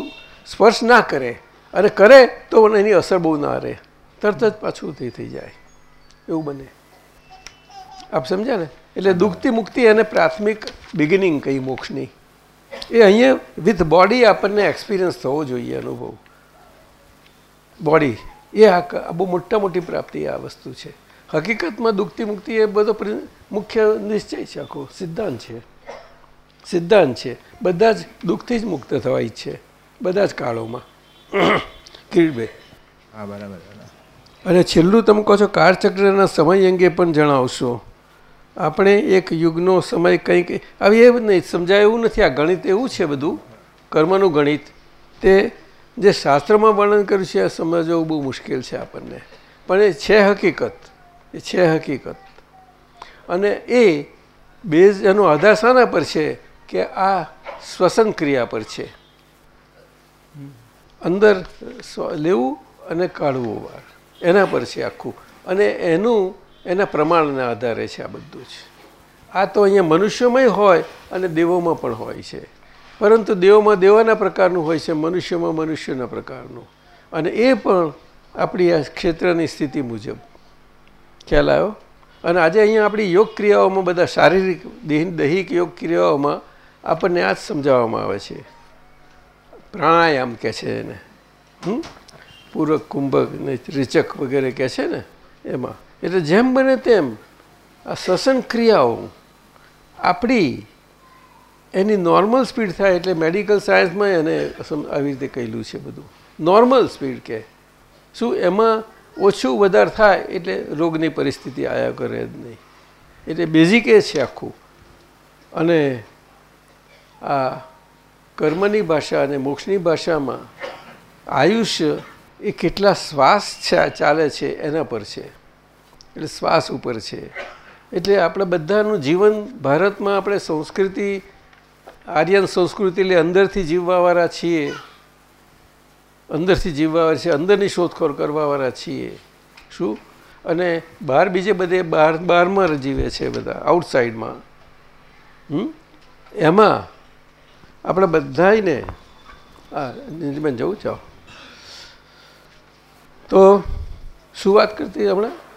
સ્પર્શ ના કરે. અને કરે તો એની અસર બહુ ના રહે. તરત જ પાછું થઈ જાય. એવું બને. આપ સમજ્યા ને? એટલે દુઃખથી મુક્તિ અને પ્રાથમિક બિગિનિંગ કઈ મોક્ષની. એ અહીંયા વિથ બોડી આપણને એક્સપિરિયન્સ થવો જોઈએ અનુભવ. બોડી એ આ બહુ મોટા મોટી પ્રાપ્તિ આ વસ્તુ છે. હકીકતમાં દુઃખથી મુક્તિ એ બધો મુખ્ય નિશ્ચય છે આખો સિદ્ધાંત છે. સિદ્ધાંત છે. બધા જ દુઃખથી જ મુક્ત થવા ઈચ્છે બધા જ કાળોમાં. કિરીટભાઈ. હા બરાબર. અને છેલ્લું તમે કહો છો કાળચક્રના સમય અંગે પણ જણાવશો. આપણે એક યુગનો સમય કંઈક હવે એ નહીં, સમજાય એવું નથી. આ ગણિત એવું છે બધું, કર્મનું ગણિત. તે જે શાસ્ત્રમાં વર્ણન કર્યું છે એ સમજવું બહુ મુશ્કેલ છે આપણને. પણ એ છે હકીકત. એ છે હકીકત. અને એ બેઝ એનો આધાર શાના પર છે કે આ શ્વસન ક્રિયા પર છે. અંદર લેવું અને કાઢવું બહાર એના પર છે આખું. અને એનું એના પ્રમાણના આધારે છે આ બધું જ. આ તો અહીંયા મનુષ્યમાં હોય અને દેવોમાં પણ હોય છે. પરંતુ દેવોમાં દેવાના પ્રકારનું હોય છે, મનુષ્યમાં મનુષ્યના પ્રકારનું. અને એ પણ આપણી આ ક્ષેત્રની સ્થિતિ મુજબ. ખ્યાલ આવ્યો? અને આજે અહીંયા આપણી યોગ ક્રિયાઓમાં બધા શારીરિક, દેહ, દૈહિક યોગ ક્રિયાઓમાં આપણને આ જ સમજાવવામાં આવે છે. પ્રાણાયામ કહે છે એને? પૂરક, કુંભક ને રીચક વગેરે કહે છે ને એમાં. એટલે જેમ બને તેમ આ શ્વસન ક્રિયાઓ આપણી એની નોર્મલ સ્પીડ થાય એટલે મેડિકલ સાયન્સમાં એને આવી રીતે કહેલું છે બધું. નોર્મલ સ્પીડ કે. શું એમાં ઓછું વધારે થાય એટલે રોગની પરિસ્થિતિ આયા કરે જ નહીં. એટલે બેઝિક એ છે આખું. અને આ કર્મની ભાષા અને મોક્ષની ભાષામાં આયુષ્ય એ કેટલા શ્વાસ ચાલે છે, એના પર છે. એટલે શ્વાસ ઉપર છે. એટલે આપણે બધાનું જીવન ભારતમાં આપણે સંસ્કૃતિ, આર્યન સંસ્કૃતિ એટલે અંદરથી જીવવાવાળા છીએ. અંદરથી જીવવાવાળા છીએ, અંદરની શોધખોળ કરવાવાળા છીએ. શું? અને બહાર બીજે બધે બહાર, બહારમાં જીવે છે બધા, આઉટસાઇડમાં. હમ? એમાં આપણે બધાને હા નિધિબેન જવું ચાહો તો શું વાત કરતી હમણાં?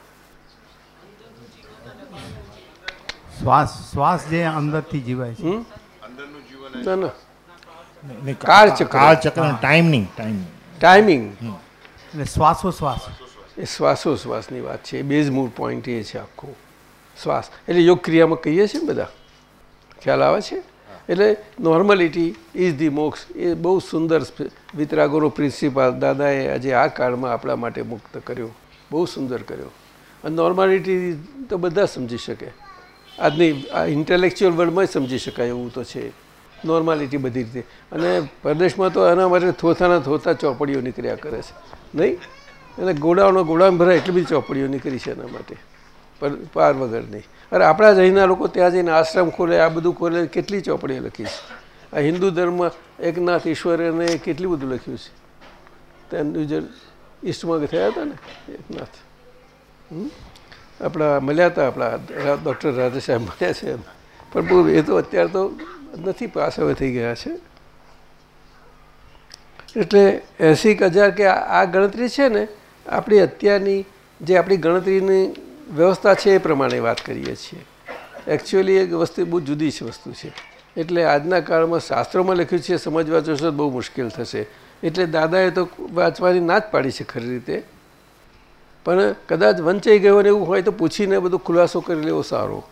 શ્વાસ શ્વાસ જે અંદરથી જીવાય છે. અંદરનું જીવન ના ના. કાળ. કાળચક્ર. ટાઈમિંગ ટાઈમિંગ ટાઈમિંગ એટલે શ્વાસોશ્વાસ. એ શ્વાસોશ્વાસની વાત છે. એ બેઝ મૂળ પોઈન્ટ એ છે આખો. શ્વાસ. એટલે યોગ ક્રિયામાં કહીએ છીએ બધા? ખ્યાલ આવે છે? એટલે નોર્મલિટી ઇઝ ધી મોક્ષ એ બહુ સુંદર વિતરાગોનો પ્રિન્સિપાલ દાદાએ આજે આ કાળમાં આપણા માટે મુક્ત કર્યો. બહુ સુંદર કર્યો. અને નોર્માલિટી તો બધા સમજી શકે. આજની આ ઇન્ટેલેક્ચ્યુઅલ વર્લ્ડમાં સમજી શકાય એવું તો છે. નોર્માલિટી બધી રીતે. અને પરદેશમાં તો એના માટે થોથાના થોથા ચોપડીઓ નીકળ્યા કરે છે. નહીં? અને ગોડાઓનો ગોડામાં ભરાય એટલી બધી ચોપડીઓ નીકળી છે એના માટે. પર, પાર વગરની અરે આપણા જ અહીંના લોકો ત્યાં જઈને આશ્રમ ખોલે, આ બધું ખોલે, કેટલી ચોપડીઓ લખી છે? આ હિન્દુ ધર્મમાં એકનાથ ઈશ્વરને કેટલું બધું લખ્યું છે? તેનું જે ઈસ્ટમાં થયા હતા ને, એકનાથ. હમ? આપણા મળ્યા હતા, આપણા ડૉક્ટર રાધે સાહેબ મળ્યા છે એમ. પણ બહુ એ તો અત્યારે તો નથી પાસ હવે થઈ ગયા છે. એટલે એંસી હજાર કે આ ગણતરી છે ને, આપણી અત્યારની જે આપણી ગણતરીની વ્યવસ્થા છે એ પ્રમાણે વાત કરીએ છીએ. એકચ્યુઅલી એક વસ્તુ, બહુ જુદી જ વસ્તુ છે. એટલે આજના કાળમાં શાસ્ત્રોમાં લખ્યું છે સમજવા જોશો બહુ મુશ્કેલ થશે. એટલે દાદાએ તો વાંચવાની ના જ પાડી છે ખરી રીતે. પણ કદાચ વંચાઈ ગયો ને એવું હોય તો પૂછીને બધું ખુલાસો કરી લેવો સારો.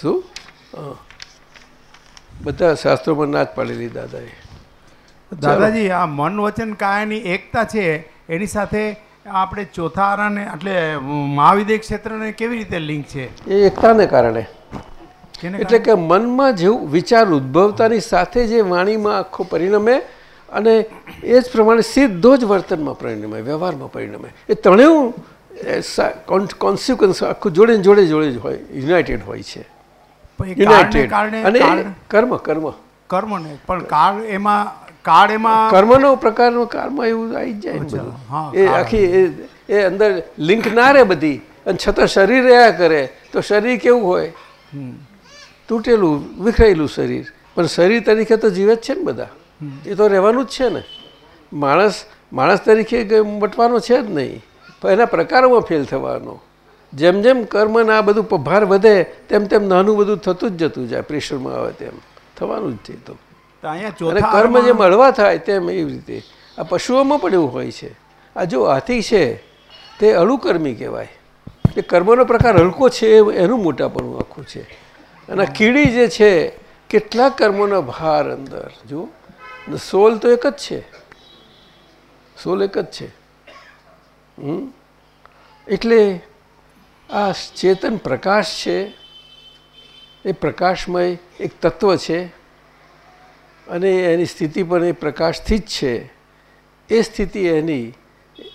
શું? હા. બધા શાસ્ત્રોમાં ના જ પાડેલી દાદાએ. દાદાજી આ મન વચન કાયાની એકતા છે એની સાથે આપણે ચોથા આરાને એટલે મહાવિદેય ક્ષેત્રને કેવી રીતે લિંક છે? એ એકતાને કારણે. એટલે કે મનમાં જેવું વિચાર ઉદ્ભવતાની સાથે જે વાણીમાં આખો પરિણમે અને એ જ પ્રમાણે સીધો જ વર્તનમાં પરિણમે વ્યવહારમાં પરિણમે. એ ત્રણેય કોન્સિક્વન્સ આખું જોડે જોડે જોડે જ હોય યુનાઇટેડ હોય છે. યુનાઇટેડ અને કર્મ કર્મ કર્મ. ને પણ કાળ એમાં કાળ એમાં કર્મનો પ્રકારનો કાળમાં એવું આવી જાય ને બધું. એ આખી એ- એ અંદર લિંક ના રહે બધી. અને છતાં શરીર રહ્યા કરે તો શરીર કેવું હોય? તૂટેલું વિખરાયેલું શરીર. પણ શરીર તરીકે તો જીવે જ છે ને બધા. એ તો રહેવાનું જ છે ને. માણસ માણસ તરીકે મટવાનો છે જ નહીં. પણ એના પ્રકારોમાં ફેલ થવાનો. જેમ જેમ કર્મના આ બધું ભાર વધે તેમ તેમ નાનું બધું થતું જ જતું જાય પ્રેશરમાં આવે તેમ. થવાનું જ છે તો. અને કર્મ જે મળવા થાય તેમ એવી રીતે. આ પશુઓમાં પણ એવું હોય છે. આ જો હાથી છે તે અળુકર્મી કહેવાય. એ કર્મનો પ્રકાર હલકો છે એનું મોટાપણું આખું છે. અને આ કીડી જે છે કેટલા કર્મોનો ભાર અંદર જો ને સોલ તો એક જ છે. સોલ એક જ છે? એટલે આ ચેતન પ્રકાશ છે. એ પ્રકાશમય એક તત્વ છે. અને એની સ્થિતિ પણ એ પ્રકાશથી જ છે. એ સ્થિતિ એની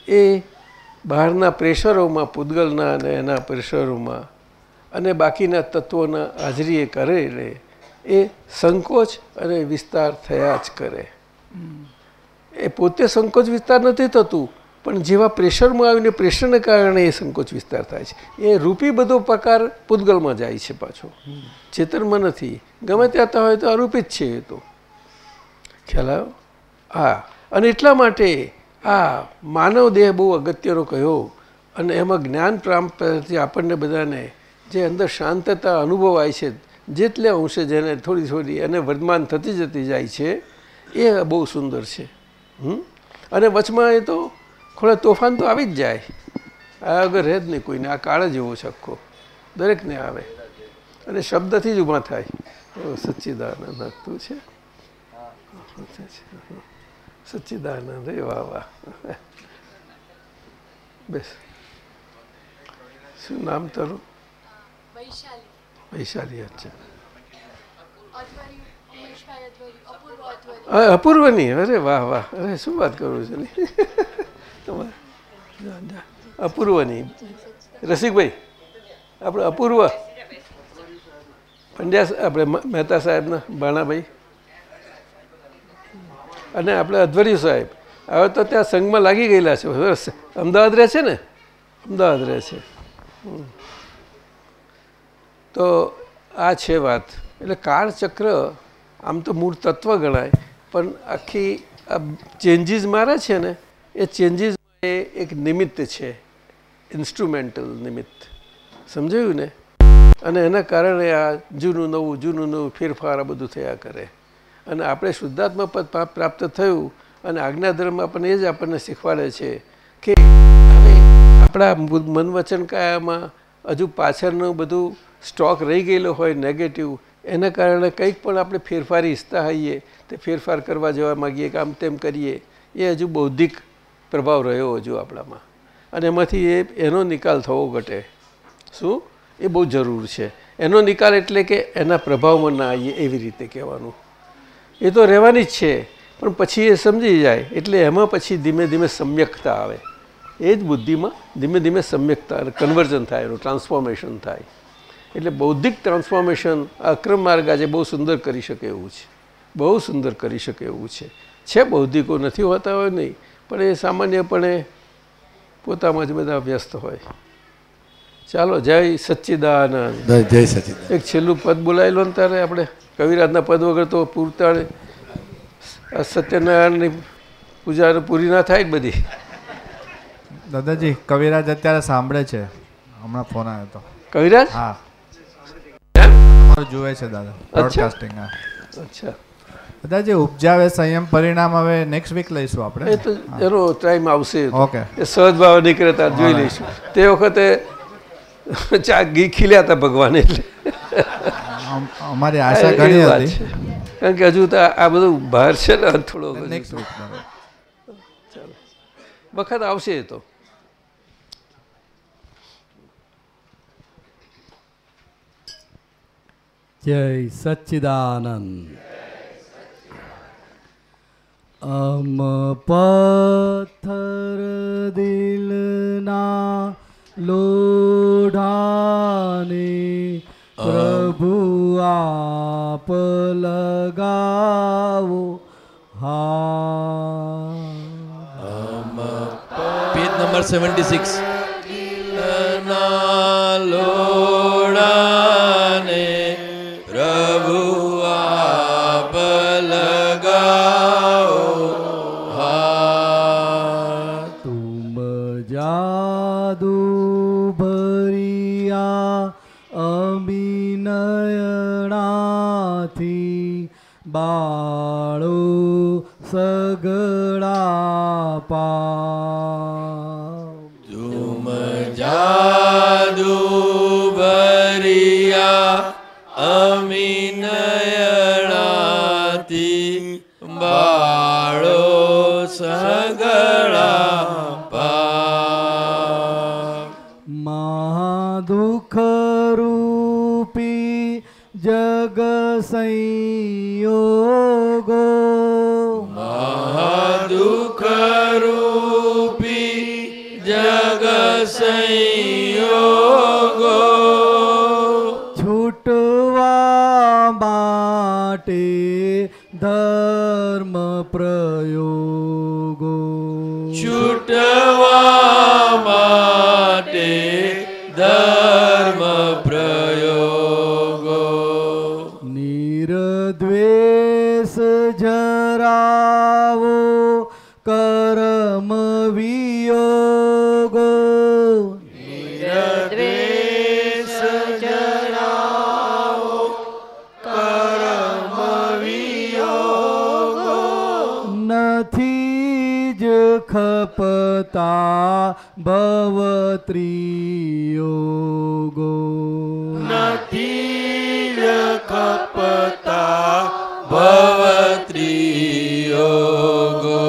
એ બહારના પ્રેશરોમાં પૂદગલના અને એના પ્રેશરોમાં અને બાકીના તત્વોના હાજરીએ કરે એટલે એ સંકોચ અને વિસ્તાર થયા જ કરે. એ પોતે સંકોચ વિસ્તાર નથી થતું, પણ જેવા પ્રેશરમાં આવીને પ્રેશરને કારણે એ સંકોચ વિસ્તાર થાય છે. એ રૂપી બધો પ્રકાર પૂતગલમાં જાય છે પાછો. ચેતનમાં નથી. ગમે ત્યાં હોય તો અરૂપી જ છે એ તો. ખ્યાલ આવ્યો? હા. અને એટલા માટે આ માનવ દેહ બહુ અગત્યનો કહ્યો અને એમાં જ્ઞાન પ્રાપ્ત થવાથી આપણને બધાને જે અંદર શાંતતા અનુભવાય છે જેટલે અંશે જેને થોડી થોડી અને વર્ધમાન થતી જતી જાય છે, એ બહુ સુંદર છે? અને વચમાં એ તો થોડા તોફાન તો આવી જ જાય. આ વગર રહે જ નહીં કોઈને, આ કાળ જ એવો આખો. દરેકને આવે. અને શબ્દથી જ ઊભા થાય. સચ્ચિદાનંદ તું છે. સચ્ચિદાનંદ રે વાહ વાહ. બેસ. શું નામ તારું? વૈશાલી. વૈશાલી અચ્છા અપૂર્વની. અરે વાહ વાહ. અરે શું વાત કરું છું તમારે. અપૂર્વની. રસિકભાઈ આપણે અપૂર્વ. પંડ્યા આપણે મહેતા સાહેબના બાણાભાઈ. અને આપણે અધવર્યુ સાહેબ. હવે તો ત્યાં સંઘમાં લાગી ગયેલા છે. અમદાવાદ રહે છે ને? અમદાવાદ રહે છે. હમ. તો આ છે વાત. એટલે કાળચક્ર આમ તો મૂળ તત્વ ગણાય, પણ આખી આ ચેન્જીસ મારે છે ને, એ ચેન્જીસ એ એક નિમિત્ત છે ઇન્સ્ટ્રુમેન્ટલ નિમિત્ત. સમજાયું ને? અને એના કારણે આ જૂનું નવું જૂનું નવું ફેરફાર આ બધું થયા કરે. અને આપણે શુદ્ધાત્મા પદ પ્રા- પ્રાપ્ત થયું, અને આજ્ઞાધર્મ આપણને એ જ આપણને શીખવાડે છે કે આપણા મન વચન કાયામાં હજુ પાછળનું બધું સ્ટોક રહી ગયેલો હોય નેગેટિવ એના કારણે કંઈક પણ આપણે ફેરફાર ઈચ્છતા હોઈએ, તે ફેરફાર કરવા જવા માગીએ કે આમ તેમ કરીએ, એ હજુ બૌદ્ધિક પ્રભાવ રહ્યો હજુ આપણામાં. અને એમાંથી એ, એનો નિકાલ થવો ઘટે. શું? એ બહુ જરૂર છે. એનો નિકાલ એટલે કે એના પ્રભાવમાં ના આવીએ એવી રીતે કહેવાનું. એ તો રહેવાની જ છે, પણ પછી એ સમજી જાય, એટલે એમાં પછી ધીમે ધીમે સમ્યકતા આવે. એ જ બુદ્ધિમાં ધીમે ધીમે સમ્યકતા કન્વર્ઝન થાય, એનું ટ્રાન્સફોર્મેશન થાય. એટલે બૌદ્ધિક ટ્રાન્સફોર્મેશન અક્રમ માર્ગ આજે બહુ સુંદર કરી શકે એવું છે. બહુ સુંદર કરી શકે એવું છે. છે બૌદ્ધિકો નથી હોતા હોય નહીં પણ એ સામાન્યપણે પોતામાં જ બધા વ્યસ્ત હોય. ચાલો જય સચ્ચિદાનંદ. જય સચિદાનંદ એક છેલ્લું પદ બોલાવી લો ને ત્યારે આપણે કવિરાજના પદ વગર તો પૂરતા સત્યનારાયણની પૂજા પૂરી ના થાય જ બધી. દાદાજી કવિરાજ અત્યારે સાંભળે છે. હમણાં ફોન આવ્યો હતો. કવિરાજ? હા. અમારું જુએ છે દાદા. બ્રોડકાસ્ટિંગ અચ્છા. દાદાજી ઉપજાવે સંયમ પરિણામ હવે નેક્સ્ટ વીક લઈશું આપણે. એ તો એનો ટાઈમ આવશે. ઓકે. એ સહજ ભાવ નીકળે ત્યારે જોઈ લઈશું. તે વખતે ચા ઘી ખીલ્યા હતા ભગવાન એટલે. અમારી આશા ઘણી હતી. કારણ કે હજુ તો આ બધું બહાર છે ને થોડો નેક્સ્ટ વીક ચાલો. વખત આવશે એ તો. જય સચ્ચિદાનંદ અમ પથ્થર દિલના લોઢાને પ્રભુ આપ લગાવો હા પેજ નંબર સેવન્ટી સિક્સ લોડાને બાળો સગડા પા તુમ જાદુ ભરિયા અમીનયણાતી બાળો સગળા પા મહાદુઃખ રૂપી જગ સંયોગો ધર્મ પ્રયોગો. ખપતા ભવત્રિયોગો નથી ખપતા ભવત્રિયો ભવત્રિયોગો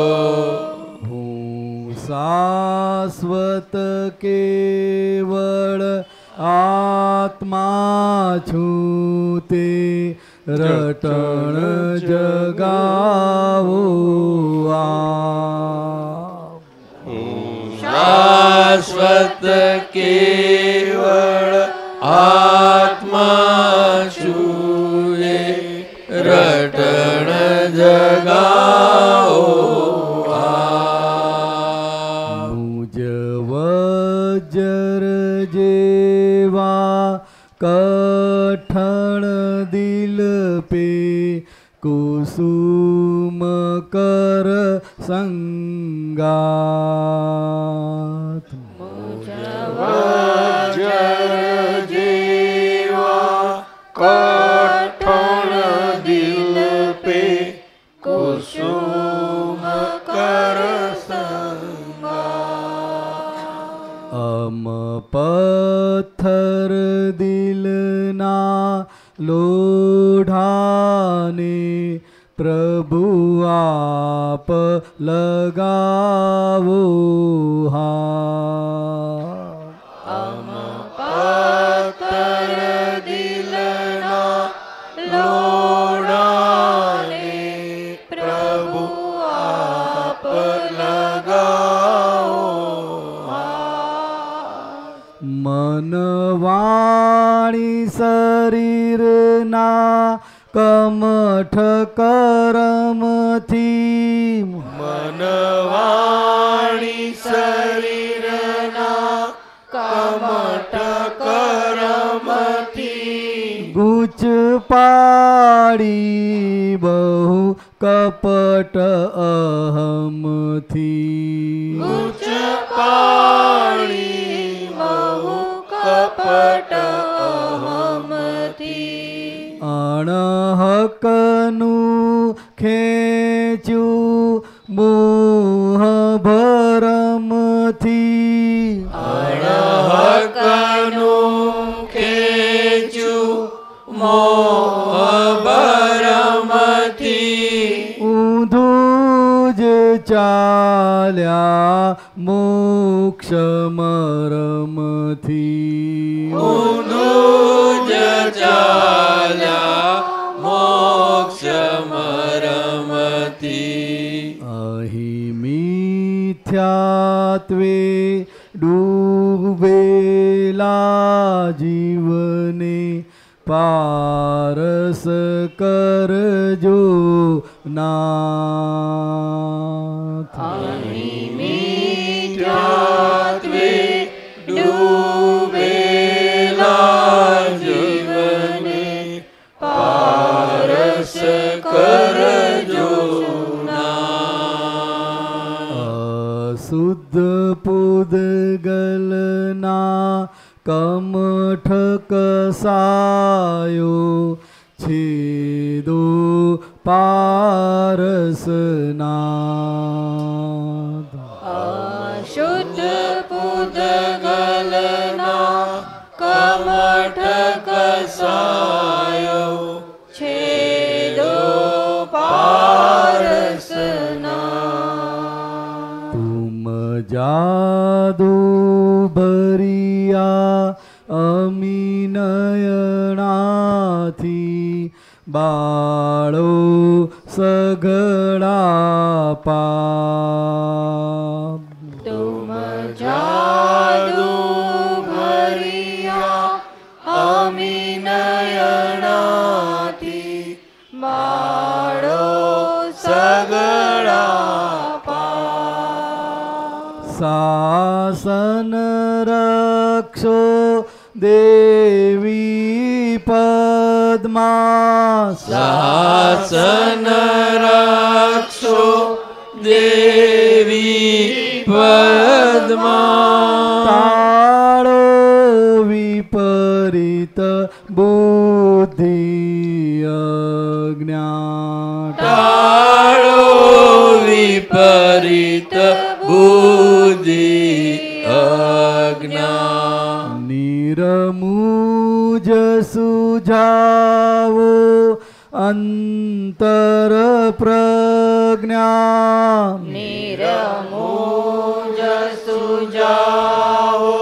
હું શાશ્વત કેવળ આત્મા છું તે રટણ જગાવો આ શાશ્વત કેવળ આત્મા છુએ. રટણ જગાઓ મુજ વજ્ર જેવા કઠણ દિલ પે કુસુમ કર સંગાત પાપ લગાવો હા અમ પાતર દિલના પ્રભુ આપ મનવાણી શરીરના કમઠ કરમ કમટ કરમથી. ગુચ પાડી બહુ કપટ અહમથી. ગુચ પાડી બહુ કપટ અહમથી. અણહકનું ખેંચ્યું મોહ ભરમથી અણહકનું ખેંચ્યું મોહ ભરમથી ઊંધું જ ચાલ્યા મોક્ષ મરમથી. ઊંધું જ ચાલ્યા મિથ્યાત્વે ડૂબેલા જીવને પારસ કરજો નાથ પુદગલના કમઠ કસાયો છેદો પારસના જાદુ ભરિયા અમીનયણાથી બાળો સગડા પા રક્ષો દેવી પદ્મા શાસન રક્ષો દેવી પદ્મા તાળો વિપરીત બુદ્ધિ અજ્ઞાન. ટાળો વિપરીત બુદ્ધિ નિરમુજ સુજાવો અંતર પ્રજ્ઞા નિરમુજ સુજાવો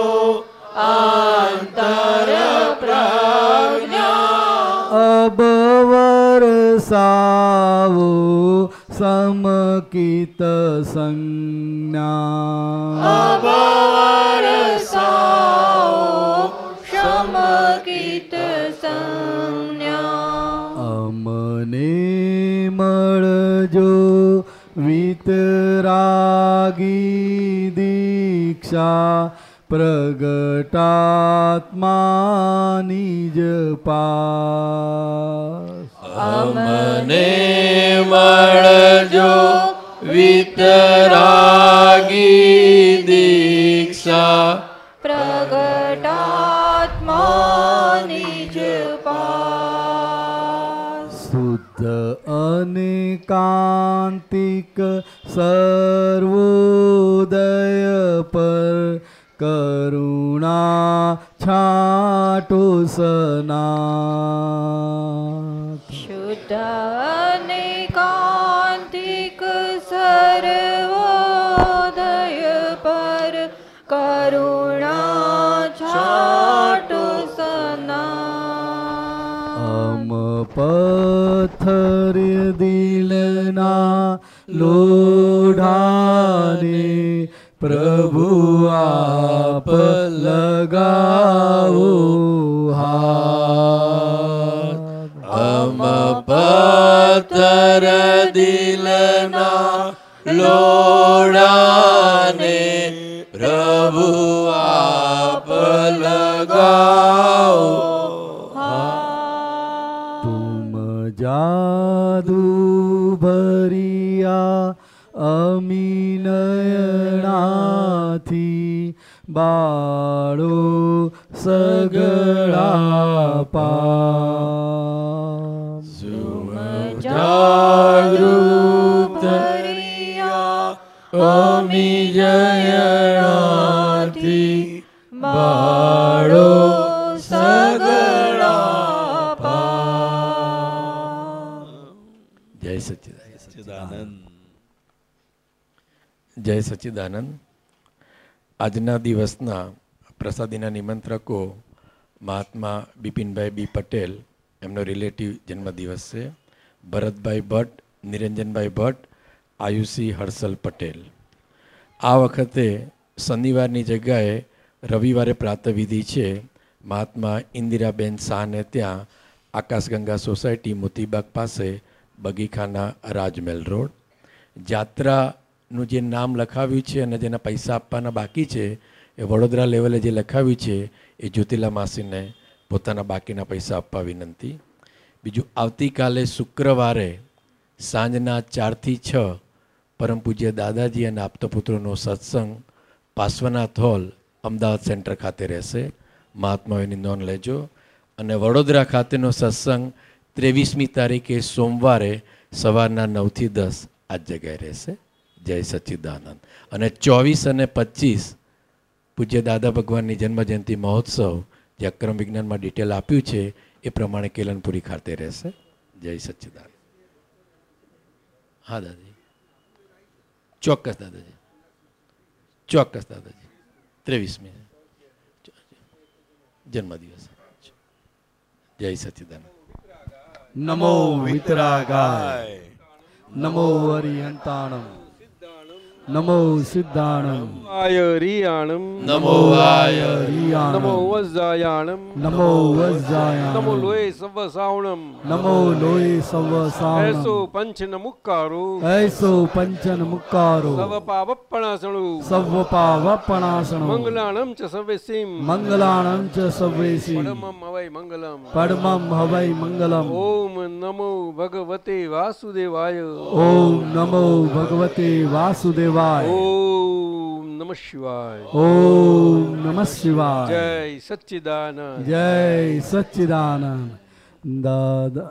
અંતર પ્રજ્ઞા અબવર સાવો સમકિત સંજ્ઞા. અબર અમને મળજો વિતરાગી દીક્ષા પ્રગટાત્માની જ અમને મળજો વિતરાગી દીક્ષા અને કાંતિક સર્વોદય પર કરુણા છાટો સના શુદ્ધ પથ્થર દિલના લોઢાને પ્રભુ આપ લગાવો હાથ. અમ પથ્થર દિલના લોડાને પ્રભુ આપ લગાઓ આદુ ભરિયા અમી નયણાથી બાળો સગળા પા સુમ જાગૃત અમી જયા જય સચ્ચિદાનંદ આજના દિવસના પ્રસાદીના નિમંત્રકો મહાત્મા બિપિનભાઈ બી પટેલ, એમનો રિલેટિવ જન્મદિવસ છે. ભરતભાઈ ભટ્ટ, નિરંજનભાઈ ભટ્ટ, આયુષી હર્ષલ પટેલ. આ વખતે શનિવારની જગ્યાએ રવિવારે પ્રાતવિધિ છે. મહાત્મા ઇન્દિરાબેન શાહને ત્યાં આકાશગંગા સોસાયટી મોતીબાગ પાસે બગીખાના રાજમહેલ રોડ. જાત્રાનું જે નામ લખાવ્યું છે અને જેના પૈસા આપવાના બાકી છે, એ વડોદરા લેવલે જે લખાવ્યું છે, એ જ્યોતિલા માસીને પોતાના બાકીના પૈસા આપવા વિનંતી. બીજું, આવતીકાલે શુક્રવારે સાંજના ચારથી છ પરમ પૂજ્ય દાદાજી અને આપતપુત્રોનો સત્સંગ પાર્શ્વનાથ હોલ અમદાવાદ સેન્ટર ખાતે રહેશે. મહાત્માઓની નોંધ લેજો. અને વડોદરા ખાતેનો સત્સંગ ત્રેવીસમી તારીખે સોમવારે સવારના નવથી દસ આ જગ્યાએ રહેશે. જય સચ્ચિદાનંદ. અને ચોવીસ અને પચીસ પૂજ્ય દાદા ભગવાનની જન્મજયંતિ મહોત્સવ જે અક્રમ વિજ્ઞાનમાં ડિટેલ આપ્યું છે, એ પ્રમાણે કેલનપુરી ખાતે રહેશે. જય સચ્ચિદાનંદ. હા, દાદાજી. ચોક્કસ દાદાજી. ચોક્કસ દાદાજી. ત્રેવીસમી જન્મદિવસ. જય સચ્ચિદાનંદ. નમો વિતરાગાય. નમો હરિહંતાણમ. नमो सिद्धाणं आयरियाणं नमो आयरियाणं नमो वज्जायाणं नमो वज्जायाणं नमो लोये सवसावणं नमो लोये सवसावणं ऐसो पंचन मुक्कारो ऐसो पंचन मुक्कारो सव पावपणासणु सव पावपणासणु मंगलाणं च सवेसिं मंगलाणं च सवेसिं परमं हवै मंगलम परमं हवै मंगलम ओम नमो भगवते वासुदेवाय ओम नमो भगवते वासुदेव વાસુદેવાય ઓમ નમઃ શિવાય ઓમ નમઃ શિવાય જય સચ્ચિદાનંદ જય સચ્ચિદાનંદ દાદા